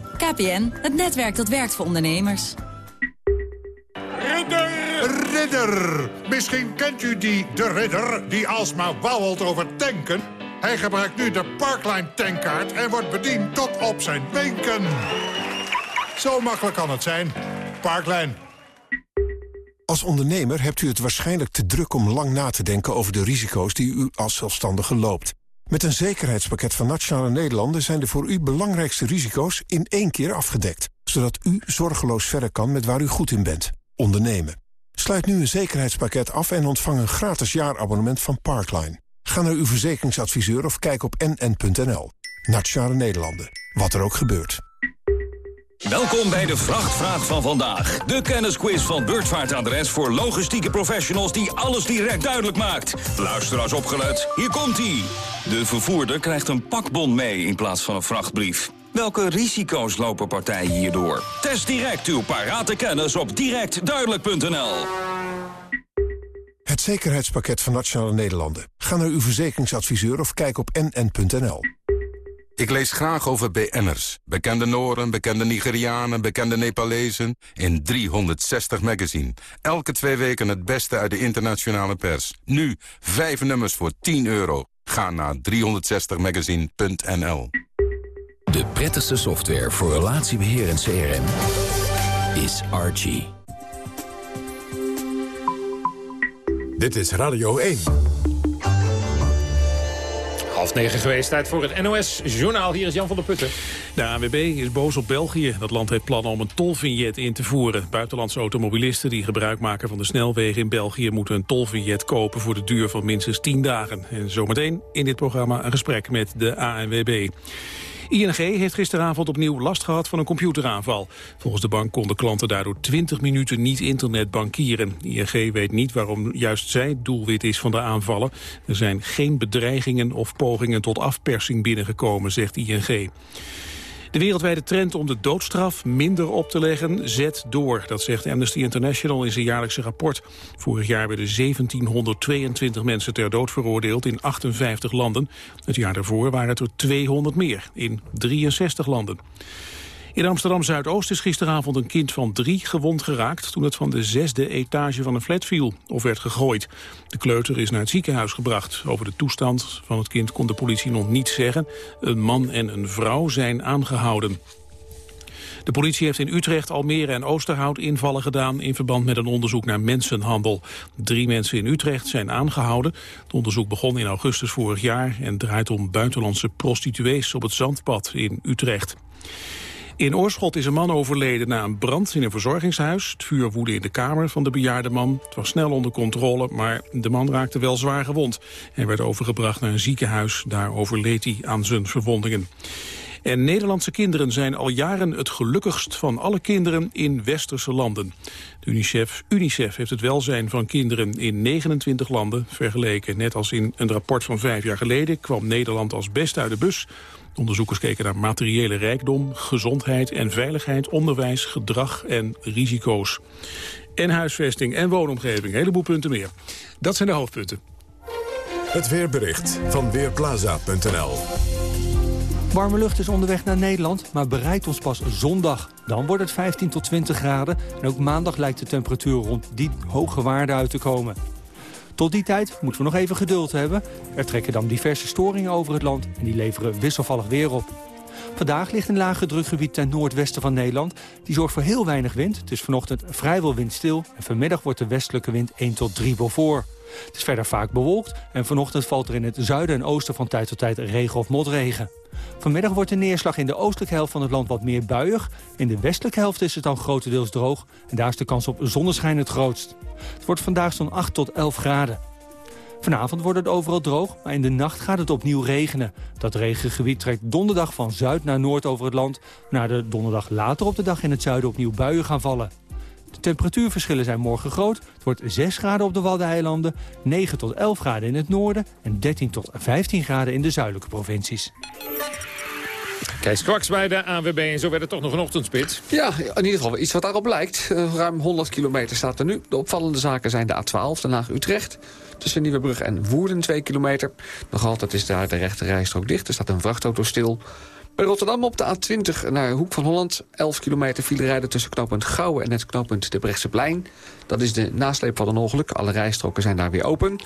KPN, het netwerk dat werkt voor ondernemers.
Ridder! Ridder! Misschien kent u die de ridder die alsmaar wauwelt over tanken. Hij gebruikt nu de Parkline tankkaart en wordt bediend tot op zijn wenken. Zo makkelijk kan het zijn. Parkline.
Als ondernemer hebt u het waarschijnlijk te druk om lang na te denken over de risico's die u als zelfstandige loopt. Met een zekerheidspakket van Nationale Nederlanden zijn de voor u belangrijkste risico's in één keer afgedekt. Zodat u zorgeloos verder kan met waar u goed in bent. Ondernemen. Sluit nu een zekerheidspakket af en ontvang een gratis jaarabonnement van Parkline. Ga naar uw verzekeringsadviseur of kijk op nn.nl. Nationale Nederlanden. Wat er ook gebeurt.
Welkom bij de Vrachtvraag van vandaag. De kennisquiz van Beurtvaartadres voor logistieke professionals die alles direct duidelijk maakt. Luisteraars opgelet, hier komt-ie. De vervoerder krijgt een pakbon mee in plaats van een vrachtbrief. Welke risico's lopen partijen hierdoor? Test direct uw parate kennis op directduidelijk.nl.
Het zekerheidspakket van Nationale Nederlanden. Ga naar uw verzekeringsadviseur of kijk op nn.nl.
Ik lees graag over BN'ers. Bekende Noren, bekende Nigerianen, bekende Nepalezen. In 360 magazine. Elke twee weken het beste uit de internationale pers. Nu, vijf nummers voor 10 euro. Ga naar 360magazine.nl
De prettigste software voor relatiebeheer en CRM is Archie.
Dit is Radio 1.
Half negen geweest, tijd voor het NOS-journaal. Hier is Jan van der Putten.
De ANWB is boos op België. Dat land heeft plannen om een tolvignet in te voeren. Buitenlandse automobilisten die gebruik maken van de snelwegen in België... moeten een tolvignet kopen voor de duur van minstens 10 dagen. En zometeen in dit programma een gesprek met de ANWB. ING heeft gisteravond opnieuw last gehad van een computeraanval. Volgens de bank konden klanten daardoor 20 minuten niet internetbankieren. ING weet niet waarom juist zij doelwit is van de aanvallen. Er zijn geen bedreigingen of pogingen tot afpersing binnengekomen, zegt ING. De wereldwijde trend om de doodstraf minder op te leggen zet door. Dat zegt Amnesty International in zijn jaarlijkse rapport. Vorig jaar werden 1722 mensen ter dood veroordeeld in 58 landen. Het jaar daarvoor waren het er 200 meer in 63 landen. In Amsterdam-Zuidoost is gisteravond een kind van drie gewond geraakt... toen het van de zesde etage van een flat viel of werd gegooid. De kleuter is naar het ziekenhuis gebracht. Over de toestand van het kind kon de politie nog niets zeggen. Een man en een vrouw zijn aangehouden. De politie heeft in Utrecht, Almere en Oosterhout invallen gedaan... in verband met een onderzoek naar mensenhandel. Drie mensen in Utrecht zijn aangehouden. Het onderzoek begon in augustus vorig jaar... en draait om buitenlandse prostituees op het Zandpad in Utrecht. In Oorschot is een man overleden na een brand in een verzorgingshuis. Het vuur woedde in de kamer van de bejaarde man. Het was snel onder controle, maar de man raakte wel zwaar gewond. Hij werd overgebracht naar een ziekenhuis. Daar overleed hij aan zijn verwondingen. En Nederlandse kinderen zijn al jaren het gelukkigst van alle kinderen in westerse landen. De UNICEF, UNICEF heeft het welzijn van kinderen in 29 landen vergeleken. Net als in een rapport van vijf jaar geleden kwam Nederland als best uit de bus. Onderzoekers keken naar materiële rijkdom, gezondheid en veiligheid, onderwijs, gedrag en risico's. En huisvesting en woonomgeving, een heleboel punten meer. Dat zijn de hoofdpunten.
Het weerbericht van Weerplaza.nl
Warme lucht is onderweg naar Nederland, maar bereikt ons pas zondag. Dan wordt het 15 tot 20 graden en ook maandag lijkt de temperatuur rond die hoge waarde uit te komen. Tot die tijd moeten we nog even geduld hebben. Er trekken dan diverse storingen over het land en die leveren wisselvallig weer op. Vandaag ligt een lage drukgebied ten noordwesten van Nederland. Die zorgt voor heel weinig wind. Het is vanochtend vrijwel windstil. En vanmiddag wordt de westelijke wind 1 tot 3 voor. Het is verder vaak bewolkt. En vanochtend valt er in het zuiden en oosten van tijd tot tijd regen of motregen. Vanmiddag wordt de neerslag in de oostelijke helft van het land wat meer buiig. In de westelijke helft is het dan grotendeels droog. En daar is de kans op zonneschijn het grootst. Het wordt vandaag zo'n 8 tot 11 graden. Vanavond wordt het overal droog, maar in de nacht gaat het opnieuw regenen. Dat regengebied trekt donderdag van zuid naar noord over het land... naar de donderdag later op de dag in het zuiden opnieuw buien gaan vallen. De temperatuurverschillen zijn morgen groot. Het wordt 6 graden op de Waddeneilanden, 9 tot 11 graden in het noorden... en 13 tot 15 graden in de zuidelijke provincies.
Kees Kwaks bij de ANWB en zo werd het toch nog een ochtendspits.
Ja, in ieder geval iets wat daarop lijkt. Uh, ruim 100 kilometer staat er nu. De opvallende zaken zijn de A12, Den Haag-Utrecht. Tussen Nieuwebrug en Woerden 2 kilometer. Nog altijd is daar de rechte rijstrook dicht. Er staat een vrachtauto stil. Bij Rotterdam op de A20 naar Hoek van Holland. 11 kilometer file rijden tussen knooppunt Gouwen en het knooppunt de Brechtseplein. Dat is de nasleep van een ongeluk. Alle rijstroken zijn daar weer open.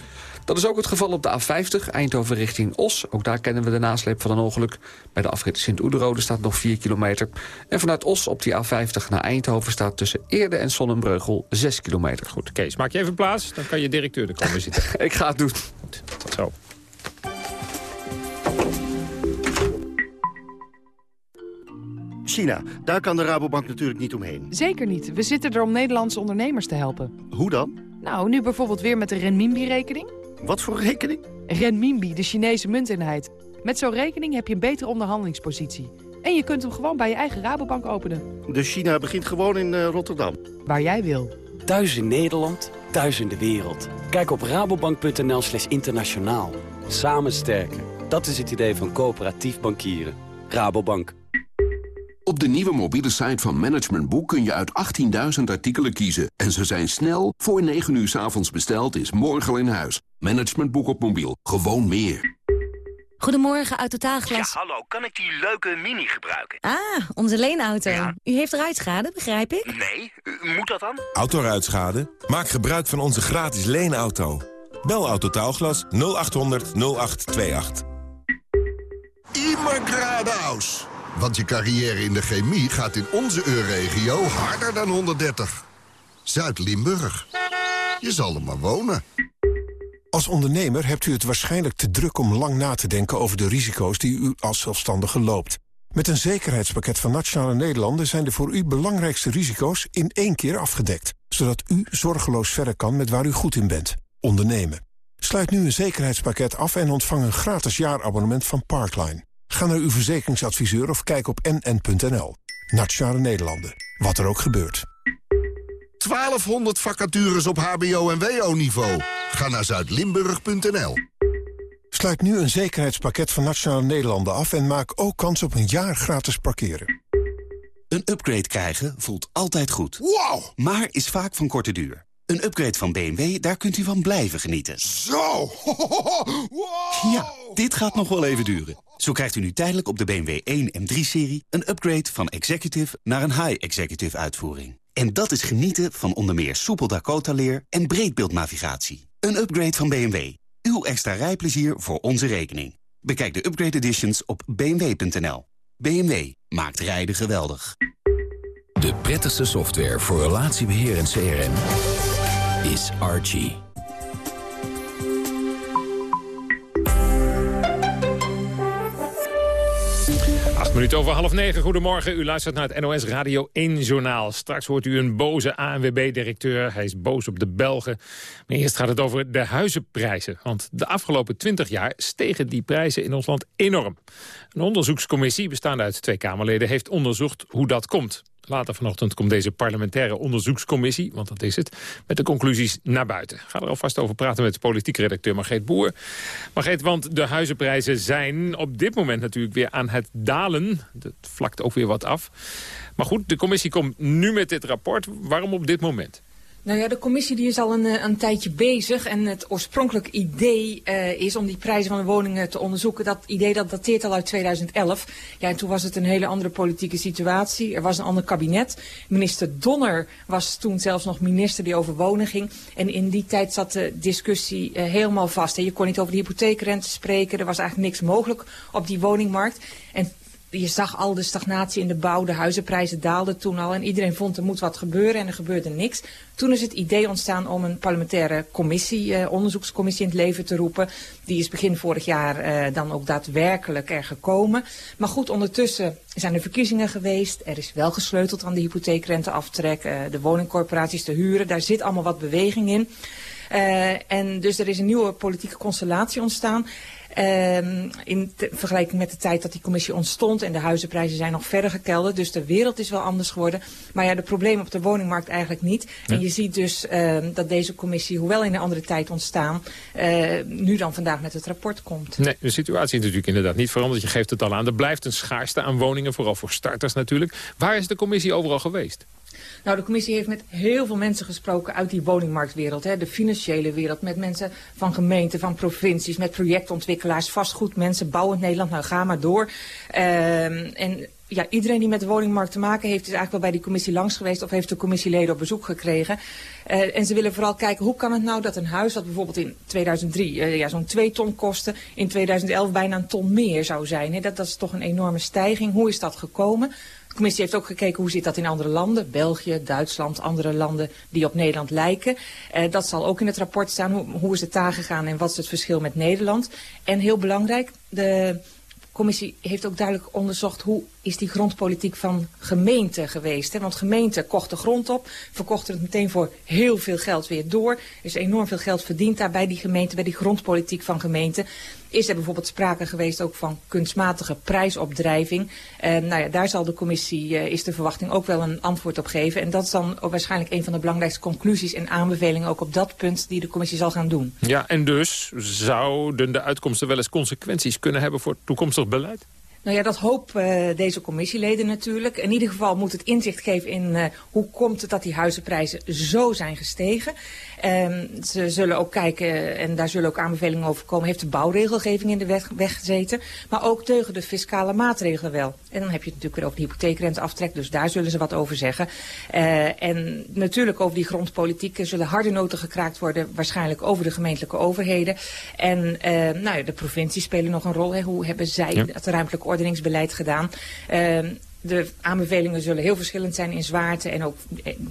Dat is ook het geval op de A50, Eindhoven richting Os. Ook daar kennen we de nasleep van een ongeluk. Bij de afrit Sint-Oederode staat nog 4 kilometer. En vanuit Os op die A50 naar Eindhoven staat tussen Eerde en Sonnenbreugel 6 kilometer.
Goed, Kees, maak je even plaats. Dan kan je directeur er komen zitten.
Ik ga het doen.
Goed, tot zo.
China, daar kan de Rabobank natuurlijk niet omheen.
Zeker niet. We zitten er om Nederlandse ondernemers te helpen.
Hoe dan?
Nou, nu bijvoorbeeld weer met de renminbi-rekening.
Wat voor rekening?
Renminbi, de Chinese munteenheid. Met zo'n rekening heb je een betere onderhandelingspositie. En je kunt hem gewoon bij je eigen Rabobank openen.
Dus China begint gewoon in uh, Rotterdam?
Waar jij wil.
Thuis in Nederland, thuis in de wereld. Kijk op rabobank.nl slash internationaal. Samen sterken. Dat is het idee van coöperatief bankieren. Rabobank.
Op de nieuwe mobiele site van Management Boek kun je uit 18.000 artikelen kiezen. En ze zijn snel, voor 9 uur s avonds besteld, is morgen al in huis. Management Boek op mobiel, gewoon meer.
Goedemorgen, Autotaalglas.
Ja, hallo, kan ik die leuke Mini gebruiken?
Ah, onze leenauto.
Ja.
U heeft ruitschade, begrijp ik?
Nee, moet dat dan?
Autoruitschade? Maak gebruik van onze gratis leenauto. Bel Autotaalglas 0800 0828.
Immer geradeaus. Want je carrière in de chemie gaat in onze EU-regio harder dan 130. Zuid-Limburg. Je zal er maar wonen.
Als ondernemer hebt u het waarschijnlijk te druk om lang na te denken over de risico's die u als zelfstandige loopt. Met een zekerheidspakket van Nationale Nederlanden zijn de voor u belangrijkste risico's in één keer afgedekt. Zodat u zorgeloos verder kan met waar u goed in bent. Ondernemen. Sluit nu een zekerheidspakket af en ontvang een gratis jaarabonnement van Parkline. Ga naar uw verzekeringsadviseur of kijk op nn.nl. Nationale Nederlanden. Wat er ook gebeurt.
1200 vacatures op hbo- en wo-niveau. Ga naar zuidlimburg.nl.
Sluit nu een zekerheidspakket van Nationale Nederlanden af... en maak ook kans op een jaar gratis parkeren.
Een upgrade krijgen voelt altijd goed.
Wow!
Maar is vaak van korte duur. Een upgrade van BMW, daar kunt u van blijven genieten.
Zo!
Wow! Ja, dit gaat nog wel even duren. Zo krijgt u nu tijdelijk op de BMW 1 en 3-serie... een upgrade van executive naar een high-executive uitvoering. En dat is genieten van onder meer soepel Dakota-leer en breedbeeldnavigatie. Een upgrade van BMW. Uw extra rijplezier voor onze rekening. Bekijk de upgrade editions op bmw.nl. BMW maakt rijden geweldig.
De prettigste software voor relatiebeheer en CRM is Archie.
Acht minuten over half negen. Goedemorgen. U luistert naar het NOS Radio 1 Journaal. Straks hoort u een boze ANWB-directeur. Hij is boos op de Belgen. Maar eerst gaat het over de huizenprijzen. Want de afgelopen twintig jaar stegen die prijzen in ons land enorm. Een onderzoekscommissie, bestaande uit twee Kamerleden... heeft onderzocht hoe dat komt. Later vanochtend komt deze parlementaire onderzoekscommissie, want dat is het, met de conclusies naar buiten. Ik ga er alvast over praten met politiek redacteur Margreet Boer. Margreet, want de huizenprijzen zijn op dit moment natuurlijk weer aan het dalen. Dat vlakt ook weer wat af. Maar goed, de commissie komt nu met dit rapport. Waarom op dit moment?
Nou ja, de commissie die is al een, een tijdje bezig en het oorspronkelijk idee uh, is om die prijzen van de woningen te onderzoeken. Dat idee dat dateert al uit 2011. Ja, en toen was het een hele andere politieke situatie. Er was een ander kabinet. Minister Donner was toen zelfs nog minister die over wonen ging. En in die tijd zat de discussie uh, helemaal vast. Je kon niet over de hypotheekrente spreken. Er was eigenlijk niks mogelijk op die woningmarkt. En je zag al de stagnatie in de bouw, de huizenprijzen daalden toen al. En iedereen vond er moet wat gebeuren en er gebeurde niks. Toen is het idee ontstaan om een parlementaire commissie, eh, onderzoekscommissie in het leven te roepen. Die is begin vorig jaar eh, dan ook daadwerkelijk er gekomen. Maar goed, ondertussen zijn er verkiezingen geweest. Er is wel gesleuteld aan de hypotheekrenteaftrek, uh, de woningcorporaties te huren. Daar zit allemaal wat beweging in. Uh, en dus er is een nieuwe politieke constellatie ontstaan. Ehm, in vergelijking met de tijd dat die commissie ontstond. En de huizenprijzen zijn nog verder gekelderd. Dus de wereld is wel anders geworden. Maar ja, de problemen op de woningmarkt eigenlijk niet. En je ziet dus ehm, dat deze commissie, hoewel in een andere tijd ontstaan... Uh, nu dan vandaag met het rapport komt.
Nee, de situatie is natuurlijk inderdaad niet veranderd. Je geeft het al aan. Er blijft een schaarste aan woningen, vooral voor starters natuurlijk. Waar is de commissie overal geweest?
Nou, de commissie heeft met heel veel mensen gesproken uit die woningmarktwereld. Hè, de financiële wereld, met mensen van gemeenten, van provincies, met projectontwikkelaars, vastgoedmensen, bouwend Nederland. Nou, ga maar door. Uh, en ja, iedereen die met de woningmarkt te maken heeft... is eigenlijk wel bij die commissie langs geweest... of heeft de commissieleden op bezoek gekregen. Uh, en ze willen vooral kijken, hoe kan het nou dat een huis... dat bijvoorbeeld in 2003 uh, ja, zo'n 2 ton kostte... in 2011 bijna een ton meer zou zijn. Hè? Dat, dat is toch een enorme stijging. Hoe is dat gekomen? De commissie heeft ook gekeken hoe zit dat in andere landen. België, Duitsland, andere landen die op Nederland lijken. Uh, dat zal ook in het rapport staan. Hoe, hoe is het daar gegaan en wat is het verschil met Nederland? En heel belangrijk, de commissie heeft ook duidelijk onderzocht hoe is die grondpolitiek van gemeenten geweest. Hè? Want gemeenten kochten grond op, verkochten het meteen voor heel veel geld weer door. Er is enorm veel geld verdiend daar bij die gemeenten, bij die grondpolitiek van gemeenten. Is er bijvoorbeeld sprake geweest ook van kunstmatige prijsopdrijving. Uh, nou ja, daar zal de commissie, uh, is de verwachting, ook wel een antwoord op geven. En dat is dan waarschijnlijk een van de belangrijkste conclusies en aanbevelingen ook op dat punt die de commissie zal gaan doen.
Ja, en dus zouden de uitkomsten wel eens consequenties kunnen hebben voor toekomstig beleid?
Nou ja, dat hopen uh, deze commissieleden natuurlijk. In ieder geval moet het inzicht geven in uh, hoe komt het dat die huizenprijzen zo zijn gestegen. Um, ze zullen ook kijken, en daar zullen ook aanbevelingen over komen, heeft de bouwregelgeving in de weg, weg gezeten. Maar ook deugen de fiscale maatregelen wel. En dan heb je het natuurlijk weer over de hypotheekrenteaftrek, dus daar zullen ze wat over zeggen. Uh, en natuurlijk over die grondpolitiek zullen harde noten gekraakt worden, waarschijnlijk over de gemeentelijke overheden. En nou ja, de provincies spelen nog een rol. Hè. Hoe hebben zij ja. het ruimtelijk ordeningsbeleid gedaan? Uh, de aanbevelingen zullen heel verschillend zijn in zwaarte en ook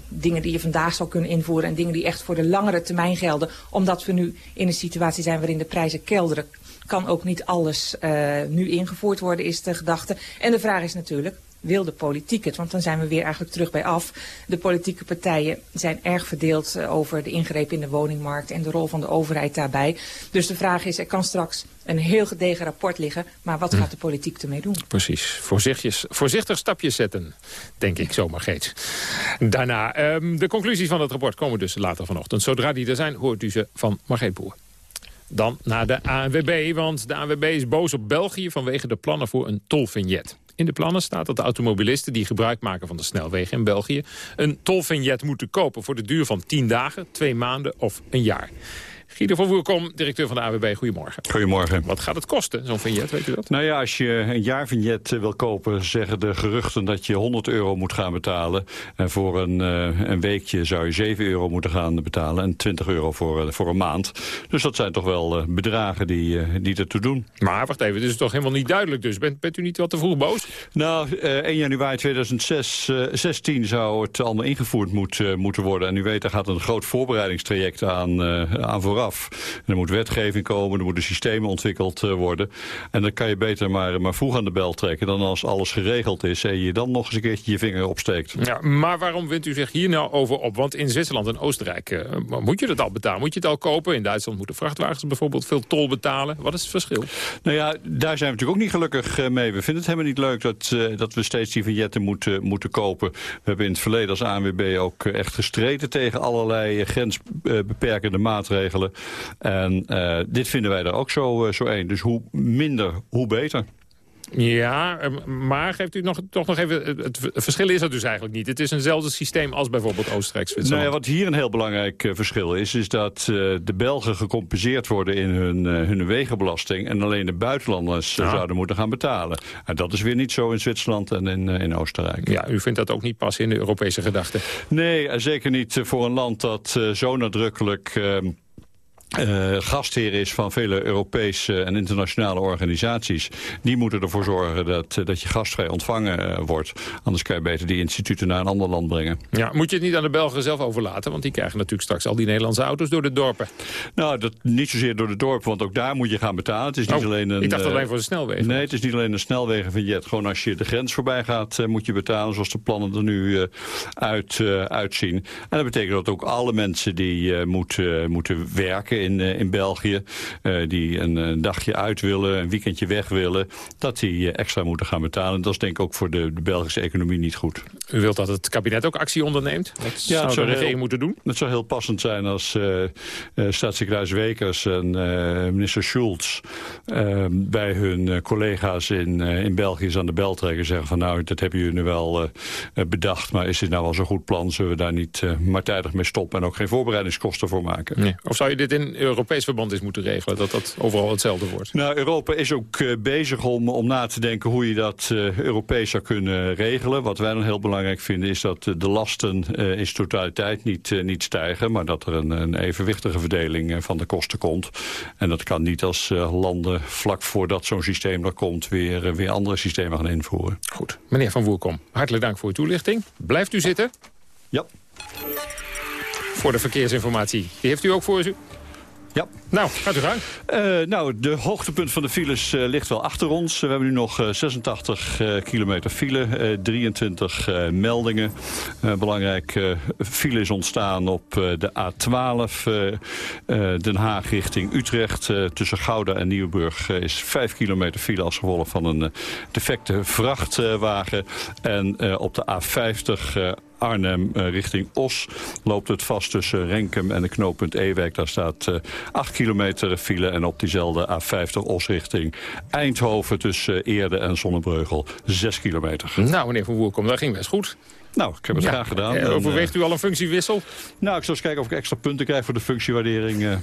dingen die je vandaag zal kunnen invoeren en dingen die echt voor de langere termijn gelden. Omdat we nu in een situatie zijn waarin de prijzen kelderen, kan ook niet alles uh, nu ingevoerd worden, is de gedachte. En de vraag is natuurlijk, wil de politiek het? Want dan zijn we weer eigenlijk terug bij af. De politieke partijen zijn erg verdeeld uh, over de ingreep in de woningmarkt en de rol van de overheid daarbij. Dus de vraag is, er kan straks een heel gedegen rapport liggen, maar wat hm. gaat de politiek ermee doen?
Precies, voorzichtig, voorzichtig stapjes zetten, denk ik zomaar Geets. Daarna, um, de conclusies van het rapport komen dus later vanochtend. Zodra die er zijn, hoort u ze van Margreet Boer. Dan naar de ANWB, want de ANWB is boos op België vanwege de plannen voor een tolvignet. In de plannen staat dat de automobilisten die gebruik maken van de snelwegen in België... een tolvignet moeten kopen voor de duur van 10 dagen, 2 maanden of een jaar. Guido van Voerkom, directeur van de AWB, goedemorgen.
Goedemorgen.
Wat gaat het kosten, zo'n vignet, weet u dat?
Nou ja, als je een jaarvignet wil kopen, zeggen de geruchten dat je 100 euro moet gaan betalen. En voor een, uh, een weekje zou je 7 euro moeten gaan betalen en 20 euro voor, uh, voor een maand. Dus dat zijn toch wel bedragen die, die ertoe doen.
Maar wacht even, dit is toch helemaal niet duidelijk dus. Bent, bent u niet wat te vroeg boos?
Nou, 1 januari 2016 zou het allemaal ingevoerd moet, moeten worden. En u weet, daar gaat een groot voorbereidingstraject aan, aan vooraf. Er moet wetgeving komen, er moeten systemen ontwikkeld uh, worden. En dan kan je beter maar, maar vroeg aan de bel trekken... dan als alles geregeld is en je dan nog eens een keertje je vinger opsteekt.
Ja, maar waarom wint u zich hier nou over op? Want in Zwitserland en Oostenrijk uh, moet je het al betalen. Moet je het al kopen? In Duitsland moeten vrachtwagens bijvoorbeeld veel tol betalen. Wat is het verschil?
Nou ja, daar zijn we natuurlijk ook niet gelukkig mee. We vinden het helemaal niet leuk dat, uh, dat we steeds die vignetten moeten, moeten kopen. We hebben in het verleden als ANWB ook echt gestreden tegen allerlei grensbeperkende maatregelen. En uh, dit vinden wij er ook zo, uh, zo een. Dus hoe minder, hoe beter.
Ja, maar geeft u nog, toch nog even... Het verschil is dat dus eigenlijk niet. Het is eenzelfde systeem als bijvoorbeeld Oostenrijk, Zwitserland.
Nou ja, wat hier een heel belangrijk uh, verschil is... is dat uh, de Belgen gecompenseerd worden in hun, uh, hun wegenbelasting... en alleen de buitenlanders ja. zouden moeten gaan betalen. En dat is weer niet zo in Zwitserland en in, in Oostenrijk.
Ja, u vindt dat ook niet passen in de Europese gedachte?
Nee, zeker niet voor een land dat zo nadrukkelijk... Uh, gastheer is van vele Europese en internationale organisaties. Die moeten ervoor zorgen dat, dat je gastvrij ontvangen uh, wordt. Anders kan je beter die instituten naar een ander land brengen.
Ja, moet je het niet aan de Belgen zelf overlaten? Want die krijgen natuurlijk straks al die Nederlandse auto's door de dorpen.
Nou, dat, niet zozeer door de dorpen, want ook daar moet je gaan betalen. Het is niet
oh,
alleen een,
ik dacht alleen voor de snelwegen.
Nee, het is niet alleen een snelwegenvignet. Gewoon als je de grens voorbij gaat, moet je betalen zoals de plannen er nu uit, uitzien. En dat betekent dat ook alle mensen die moeten, moeten werken in, in België... die een, een, dagje uit willen, een weekendje weg willen... dat die extra moeten gaan betalen. Dat is denk ik ook voor de, de Belgische economie niet goed.
U wilt dat het kabinet ook actie onderneemt? Dat ja, zou de regering moeten doen?
Het zou heel passend zijn als staatssecretaris Wekers en minister Schulz... bij hun collega's in, in België aan de bel trekken... zeggen van nou, dat hebben jullie nu wel bedacht... maar is dit nou wel zo'n goed plan? Zullen we daar niet maar tijdig mee stoppen... en ook geen voorbereidingskosten voor maken?
Nee. Of zou je dit in Europees verband eens moeten regelen? Dat dat overal hetzelfde wordt?
Nou, Europa is ook bezig om, om na te denken... hoe je dat Europees zou kunnen regelen. Wat wij dan heel belangrijk vinden... is dat de lasten in zijn totaliteit niet, niet stijgen... maar dat er een, een evenwichtige verdeling van de kosten komt. En dat kan niet als landen vlak voordat zo'n systeem er komt... weer, weer andere systemen gaan invoeren.
Goed. Meneer Van Woerkom, hartelijk dank voor uw toelichting. Blijft u zitten?
Ja.
Voor de verkeersinformatie. Die heeft u ook voor u?
Ja.
Nou, gaat u gang.
Uh, nou, de hoogtepunt van de files uh, ligt wel achter ons. we hebben nu nog uh, 86 kilometer file, 23 meldingen. belangrijk file is ontstaan op de A12 Den Haag richting Utrecht. tussen Gouda en Nieuwburg is 5 kilometer file als gevolg van een defecte vrachtwagen. En op de A50 Arnhem uh, richting Os loopt het vast tussen Renkum en de knooppunt Ewijk. Daar staat uh, 8 kilometer file en op diezelfde A50 Os richting Eindhoven tussen Eerde en Zonnebreugel 6 kilometer.
Nou, meneer Van Woerkom, dat ging best goed.
Nou, ik heb het graag gedaan.
Overweegt u al een functiewissel?
Nou, ik zal eens kijken of ik extra punten krijg voor de functiewaardering. Uh.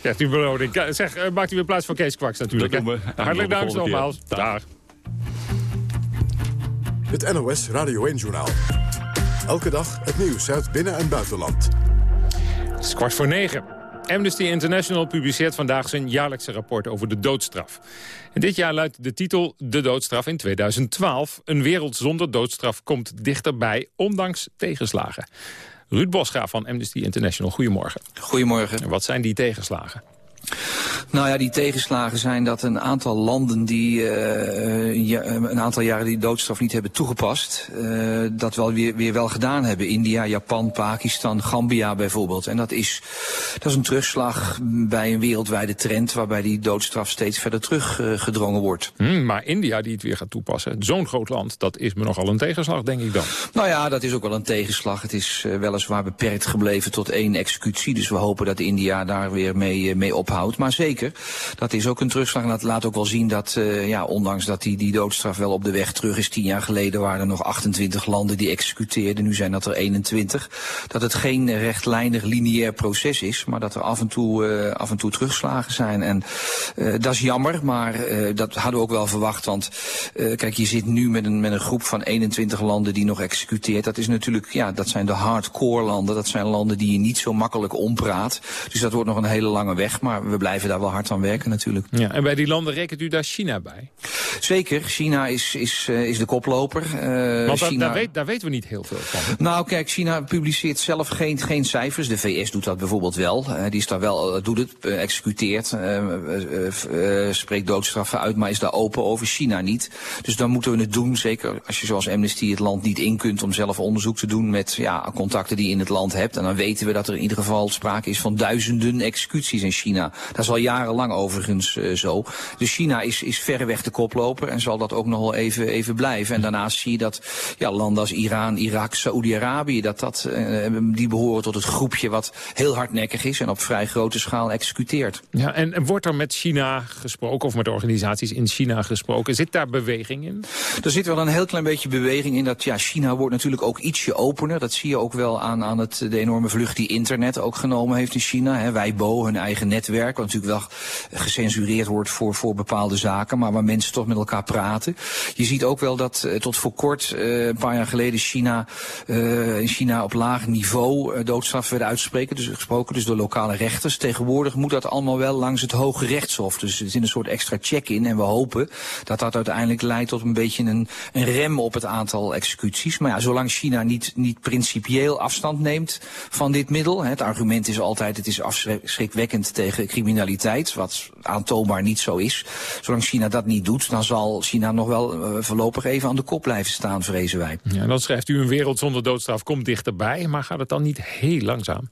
Krijgt u beloning. Zeg, uh, maakt u weer plaats voor Kees Kwaks natuurlijk.
Dat doen we.
Hartelijk dank nogmaals. Daar.
Het NOS Radio 1-journaal. Elke dag het nieuws uit binnen- en buitenland.
Het is kwart voor negen. Amnesty International publiceert vandaag zijn jaarlijkse rapport over de doodstraf. En dit jaar luidt de titel De doodstraf in 2012. Een wereld zonder doodstraf komt dichterbij, ondanks tegenslagen. Ruud Bosgraaf van Amnesty International, goedemorgen.
Goedemorgen.
En wat zijn die tegenslagen?
Nou ja, die tegenslagen zijn dat een aantal landen die uh, ja, een aantal jaren die doodstraf niet hebben toegepast, uh, dat wel weer, weer wel gedaan hebben. India, Japan, Pakistan, Gambia bijvoorbeeld. En dat is, dat is een terugslag bij een wereldwijde trend waarbij die doodstraf steeds verder teruggedrongen uh, wordt.
Hmm, maar India die het weer gaat toepassen, zo'n groot land, dat is me nogal een tegenslag, denk ik dan.
Nou ja, dat is ook wel een tegenslag. Het is weliswaar beperkt gebleven tot één executie. Dus we hopen dat India daar weer mee, mee Maar zeker, dat is ook een terugslag. En dat laat ook wel zien dat, uh, ja, ondanks dat die, die doodstraf wel op de weg terug is. Tien jaar geleden waren er nog 28 landen die executeerden. Nu zijn dat er 21. Dat het geen rechtlijnig lineair proces is. Maar dat er af en toe, uh, af en toe terugslagen zijn. En uh, dat is jammer, maar dat hadden we ook wel verwacht. Want kijk, je zit nu met een, met een groep van 21 landen die nog executeert. Dat is natuurlijk, ja, dat zijn de hardcore landen. Dat zijn landen die je niet zo makkelijk ompraat. Dus dat wordt nog een hele lange weg. Maar we blijven daar wel hard aan werken natuurlijk.
Ja, en bij die landen rekent u daar China bij?
Zeker, China is, is, uh, is de koploper.
Uh, Want China... daar, weet, daar weten we niet heel veel van.
Nou kijk, China publiceert zelf geen, geen cijfers. De VS doet dat bijvoorbeeld wel. Uh, die is daar wel, doet het, executeert, spreekt doodstraffen uit, maar is daar open over. China niet. Dus dan moeten we het doen, zeker als je zoals Amnesty het land niet in kunt om zelf onderzoek te doen met ja, contacten die je in het land hebt. En dan weten we dat er in ieder geval sprake is van duizenden executies in China. Dat is al jarenlang overigens uh, zo. Dus China is, is verreweg de koploper en zal dat ook nog wel even, even blijven. En daarnaast zie je dat ja, landen als Iran, Irak, Saoedi-Arabië, dat dat, uh, die behoren tot het groepje wat heel hardnekkig is en op vrij grote schaal executeert.
Ja, en, en wordt er met China gesproken of met organisaties in China gesproken? Zit daar beweging in?
Er zit wel een heel klein beetje beweging in dat ja, China wordt natuurlijk ook ietsje opener. Dat zie je ook wel aan, aan het, de enorme vlucht die internet ook genomen heeft in China. Hè. Weibo, hun eigen netwerk, wat natuurlijk wel gecensureerd wordt voor, voor bepaalde zaken, maar waar mensen toch met elkaar praten. Je ziet ook wel dat uh, tot voor kort, uh, een paar jaar geleden, China, uh, in China op laag niveau doodstraf werden uitspreken, dus gesproken, dus door lokale rechters. Tegenwoordig moet dat allemaal wel langs het Hoge Rechtshof. Dus het is een soort extra check-in en we hopen dat dat uiteindelijk leidt tot een beetje een, een rem op het aantal executies. Maar ja, zolang China niet, niet principieel afstand neemt van dit middel, het argument is altijd het is afschrikwekkend tegen criminaliteit, wat aantoonbaar niet zo is. Zolang China dat niet doet, dan zal China nog wel eh, voorlopig even aan de kop blijven staan, vrezen wij.
Ja, en dan schrijft u een wereld zonder doodstraf komt dichterbij, maar gaat het dan niet heel langzaam?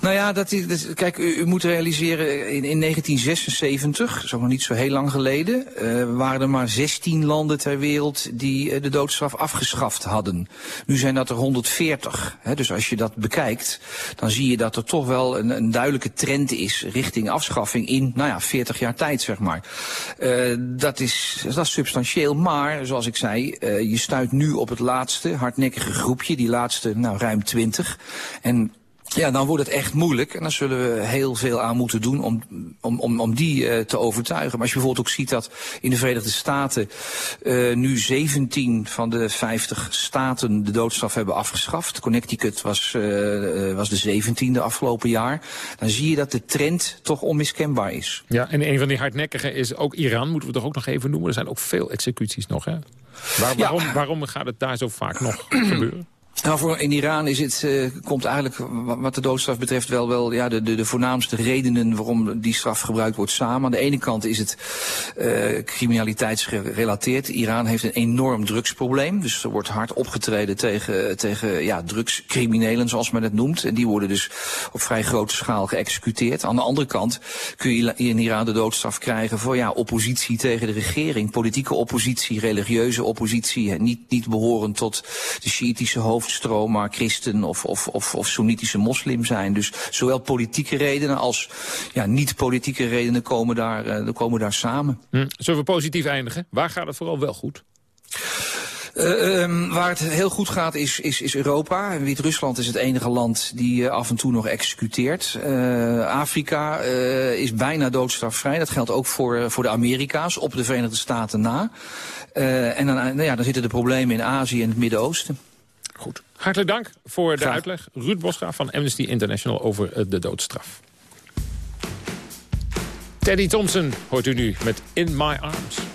Nou ja, dat is, dat- kijk, u, u moet realiseren, in, in 1976, dat is ook nog niet zo heel lang geleden, eh, waren er maar 16 landen ter wereld die eh, de doodstraf afgeschaft hadden. Nu zijn dat er 140. Hè, dus als je dat bekijkt, dan zie je dat er toch wel een, een duidelijke trend is richting afschaffing in, nou ja, 40 jaar tijd, zeg maar. Eh, dat, is, dat is substantieel, maar zoals ik zei, eh, je stuit nu op het laatste hardnekkige groepje, die laatste, nou, ruim 20. En ja, dan wordt het echt moeilijk. En dan zullen we heel veel aan moeten doen om, om, om, om die eh, te overtuigen. Maar als je bijvoorbeeld ook ziet dat in de Verenigde Staten eh, nu 17 van de 50 staten de doodstraf hebben afgeschaft. Connecticut was, eh, was de 17e afgelopen jaar. Dan zie je dat de trend toch onmiskenbaar is.
Ja, en een van die hardnekkigen is ook Iran, moeten we toch ook nog even noemen. Er zijn ook veel executies nog, hè? Waar- waarom, waarom gaat het daar zo vaak nog gebeuren?
Nou, voor in Iran is het, eh, komt eigenlijk wa- wat de doodstraf betreft wel, wel ja, de, de, de voornaamste redenen waarom die straf gebruikt wordt samen. Aan de ene kant is het eh, criminaliteitsgerelateerd. Iran heeft een enorm drugsprobleem. Dus er wordt hard opgetreden tegen, tegen ja, drugscriminelen, zoals men het noemt. En die worden dus op vrij grote schaal geëxecuteerd. Aan de andere kant kun je in Iran de doodstraf krijgen voor ja, oppositie tegen de regering. Politieke oppositie, religieuze oppositie. Niet, niet behorend tot de Shiïtische hoofdstroom, maar christen of, of, of, of Soenitische moslim zijn. Dus zowel politieke redenen als ja, niet-politieke redenen komen daar, eh, komen daar samen.
Hm. Zullen we positief eindigen? Waar gaat het vooral wel goed?
Eh, ehm, waar het heel goed gaat is, is, is Europa. Wit-Rusland is het enige land die eh, af en toe nog executeert. Afrika is bijna doodstrafvrij. Dat geldt ook voor, voor de Amerika's, op de Verenigde Staten na. En dan, nou ja, dan zitten de problemen in Azië en het Midden-Oosten.
Hartelijk dank voor de uitleg. Ruud Bosgraaf van Amnesty International over eh, de doodstraf. Teddy Thompson hoort u nu met In My Arms.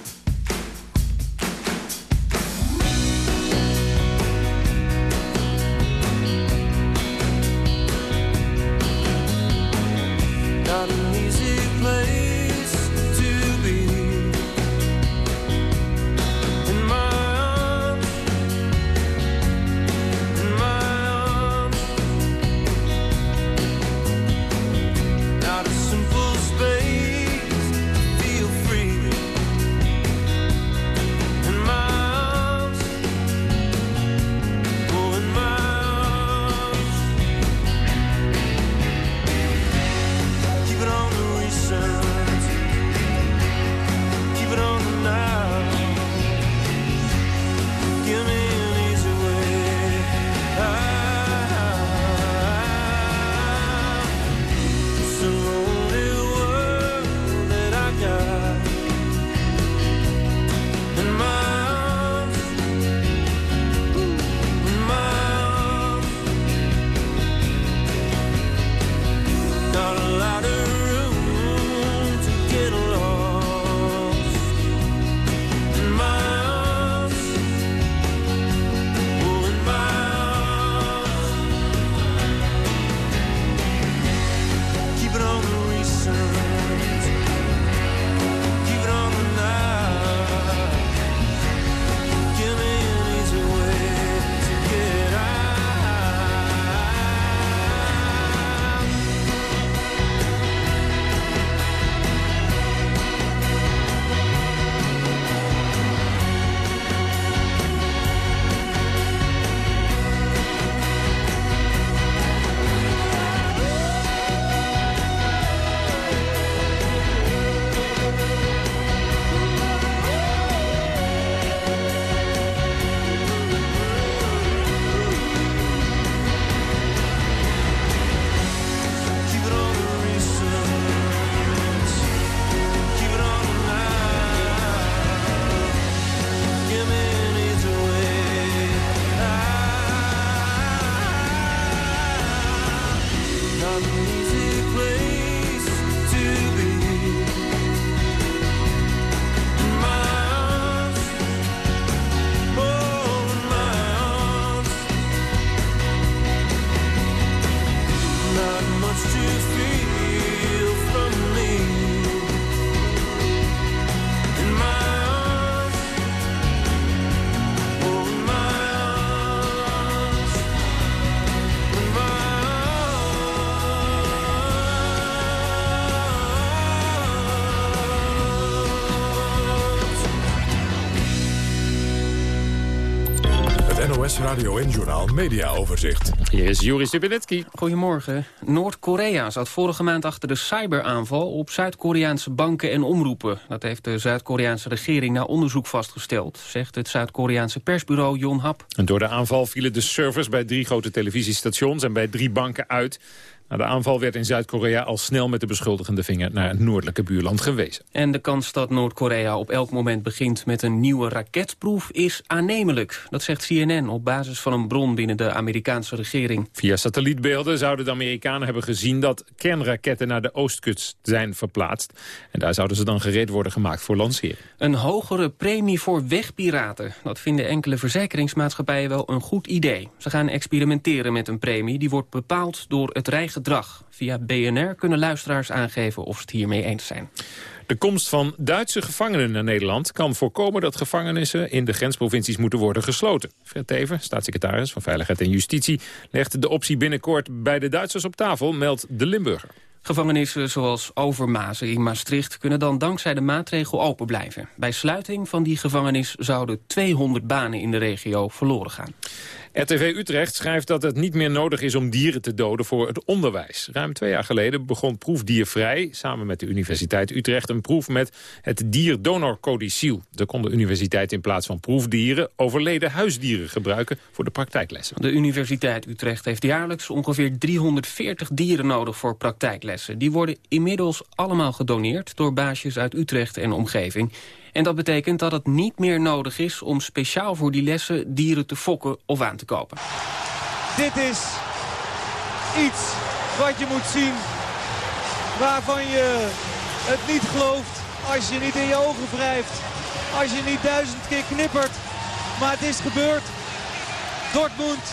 Radio en Journal Media Overzicht.
Hier is Juri Stubenitski.
Goedemorgen. Noord-Korea zat vorige maand achter de cyberaanval op Zuid-Koreaanse banken en omroepen. Dat heeft de Zuid-Koreaanse regering na onderzoek vastgesteld, zegt het Zuid-Koreaanse persbureau Yonhap.
En door de aanval vielen de servers bij drie grote televisiestations en bij drie banken uit. Na de aanval werd in Zuid-Korea al snel met de beschuldigende vinger naar het noordelijke buurland gewezen.
En de kans dat Noord-Korea op elk moment begint met een nieuwe raketproef is aannemelijk. Dat zegt CNN op basis van een bron binnen de Amerikaanse regering.
Via satellietbeelden zouden de Amerikanen hebben gezien dat kernraketten naar de oostkust zijn verplaatst. En daar zouden ze dan gereed worden gemaakt voor lancering.
Een hogere premie voor wegpiraten. Dat vinden enkele verzekeringsmaatschappijen wel een goed idee. Ze gaan experimenteren met een premie die wordt bepaald door het rijgedrag. Via BNR kunnen luisteraars aangeven of ze het hiermee eens zijn.
De komst van Duitse gevangenen naar Nederland kan voorkomen dat gevangenissen in de grensprovincies moeten worden gesloten. Fred Teven, staatssecretaris van Veiligheid en Justitie, legt de optie binnenkort bij de Duitsers op tafel, meldt de Limburger.
Gevangenissen zoals Overmazen in Maastricht kunnen dan dankzij de maatregel open blijven. Bij sluiting van die gevangenis zouden 200 banen in de regio verloren gaan.
RTV Utrecht schrijft dat het niet meer nodig is om dieren te doden voor het onderwijs. Ruim twee jaar geleden begon Proefdiervrij samen met de Universiteit Utrecht een proef met het dierdonorcodiciel. Daar kon de universiteit in plaats van proefdieren overleden huisdieren gebruiken voor de praktijklessen.
De Universiteit Utrecht heeft jaarlijks ongeveer 340 dieren nodig voor praktijklessen. Die worden inmiddels allemaal gedoneerd door baasjes uit Utrecht en omgeving. En dat betekent dat het niet meer nodig is om speciaal voor die lessen dieren te fokken of aan te kopen.
Dit is iets wat je moet zien waarvan je het niet gelooft als je niet in je ogen wrijft. Als je niet duizend keer knippert. Maar het is gebeurd. Dortmund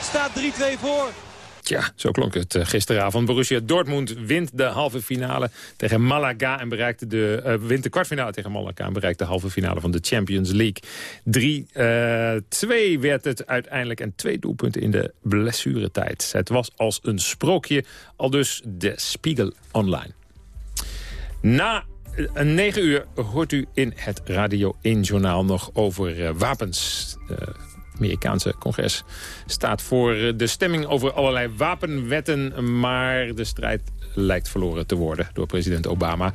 staat 3-2 voor.
Tja, zo klonk het eh, gisteravond. Borussia Dortmund wint de halve finale tegen Malaga... en bereikte de, uh, wint de kwartfinale tegen Malaga... en bereikt de halve finale van de Champions League. 3-2 uh, werd het uiteindelijk en twee doelpunten in de blessuretijd. Het was als een sprookje, al dus de Spiegel Online. Na een 9 uur hoort u in het Radio 1-journaal nog over wapens... Amerikaanse congres staat voor de stemming over allerlei wapenwetten. Maar de strijd lijkt verloren te worden door president Obama.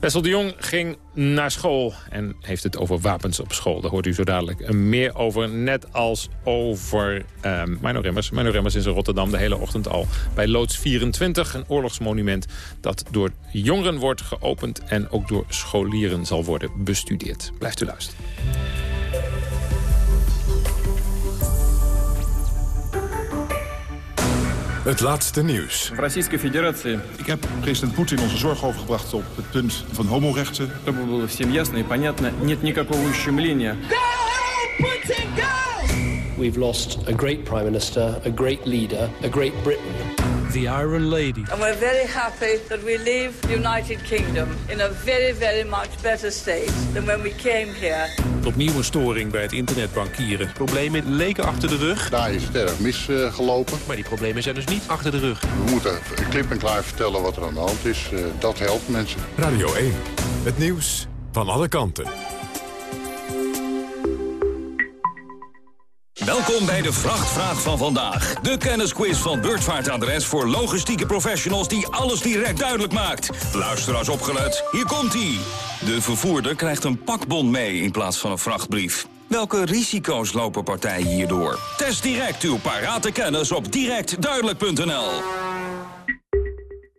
Wessel de Jong ging naar school en heeft het over wapens op school. Daar hoort u zo dadelijk meer over. Net als over uh, Remmers. Mino Remmers is in Rotterdam de hele ochtend al bij Loods 24. Een oorlogsmonument dat door jongeren wordt geopend... en ook door scholieren zal worden bestudeerd. Blijft u luisteren.
Het laatste nieuws.
Российской Federatie.
Ik heb president Poetin onze zorg overgebracht op het punt van homorechten.
Чтобы было всем ясно и понятно, нет никакого ущемления.
We've lost a great prime minister, a great leader, a great Britain.
The Iron Lady.
And we're very happy that we leave the United Kingdom in a very, very much better state than when we came here.
Opnieuw een storing bij het internetbankieren.
Problemen leken achter de rug.
Daar is het erg misgelopen.
Maar die problemen zijn dus niet achter de rug.
We moeten klip en klaar vertellen wat er aan de hand is. Uh, dat helpt mensen.
Radio 1. Het nieuws van alle kanten.
Welkom bij de Vrachtvraag van vandaag. De kennisquiz van Beurtvaartadres voor logistieke professionals die alles direct duidelijk maakt. Luisteraars opgelet, hier komt-ie. De vervoerder krijgt een pakbon mee in plaats van een vrachtbrief. Welke risico's lopen partijen hierdoor? Test direct uw parate kennis op directduidelijk.nl.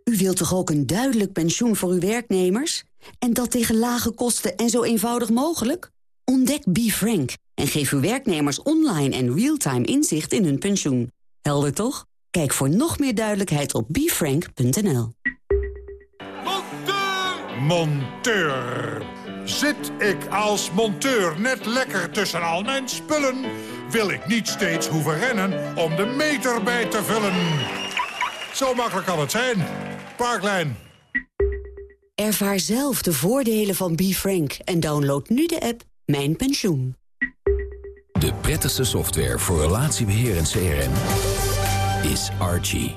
U wilt toch ook een duidelijk pensioen voor uw werknemers? En dat tegen lage kosten en zo eenvoudig mogelijk? Ontdek BeFrank en geef uw werknemers online en real-time inzicht in hun pensioen. Helder toch? Kijk voor nog meer duidelijkheid op befrank.nl.
Monteur. Zit ik als monteur net lekker tussen al mijn spullen... wil ik niet steeds hoeven rennen om de meter bij te vullen. Zo makkelijk kan het zijn. Parklijn.
Ervaar zelf de voordelen van BeFrank en download nu de app Mijn Pensioen.
De prettigste software voor relatiebeheer en CRM is Archie.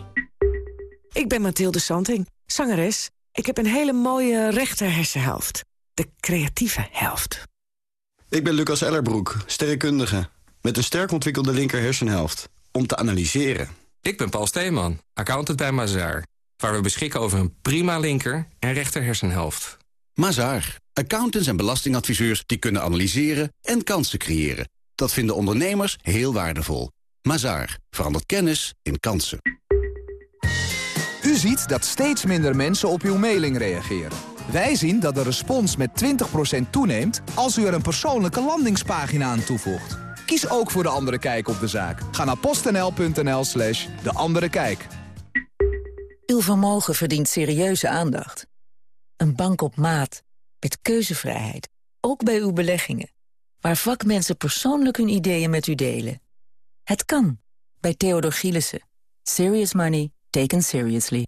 Ik ben Mathilde Santing, zangeres. Ik heb een hele mooie rechter hersenhelft. De creatieve helft.
Ik ben Lucas Ellerbroek, sterrenkundige.
met een sterk ontwikkelde linker hersenhelft. Om te analyseren.
Ik ben Paul Steeman, accountant bij Mazaar. Waar we beschikken over een prima linker en rechter hersenhelft.
Mazaar. Accountants en belastingadviseurs die kunnen analyseren en kansen creëren. Dat vinden ondernemers heel waardevol. Mazaar. Verandert kennis in kansen.
U ziet dat steeds minder mensen op uw mailing reageren. Wij zien dat de respons met 20% toeneemt als u er een persoonlijke landingspagina aan toevoegt. Kies ook voor De Andere Kijk op de zaak. Ga naar postnl.nl slash De Andere Kijk.
Uw vermogen verdient serieuze aandacht. Een bank op maat, met keuzevrijheid, ook bij uw beleggingen. Waar vakmensen persoonlijk hun ideeën met u delen. Het kan, bij Theodor Gielissen. Serious money taken seriously.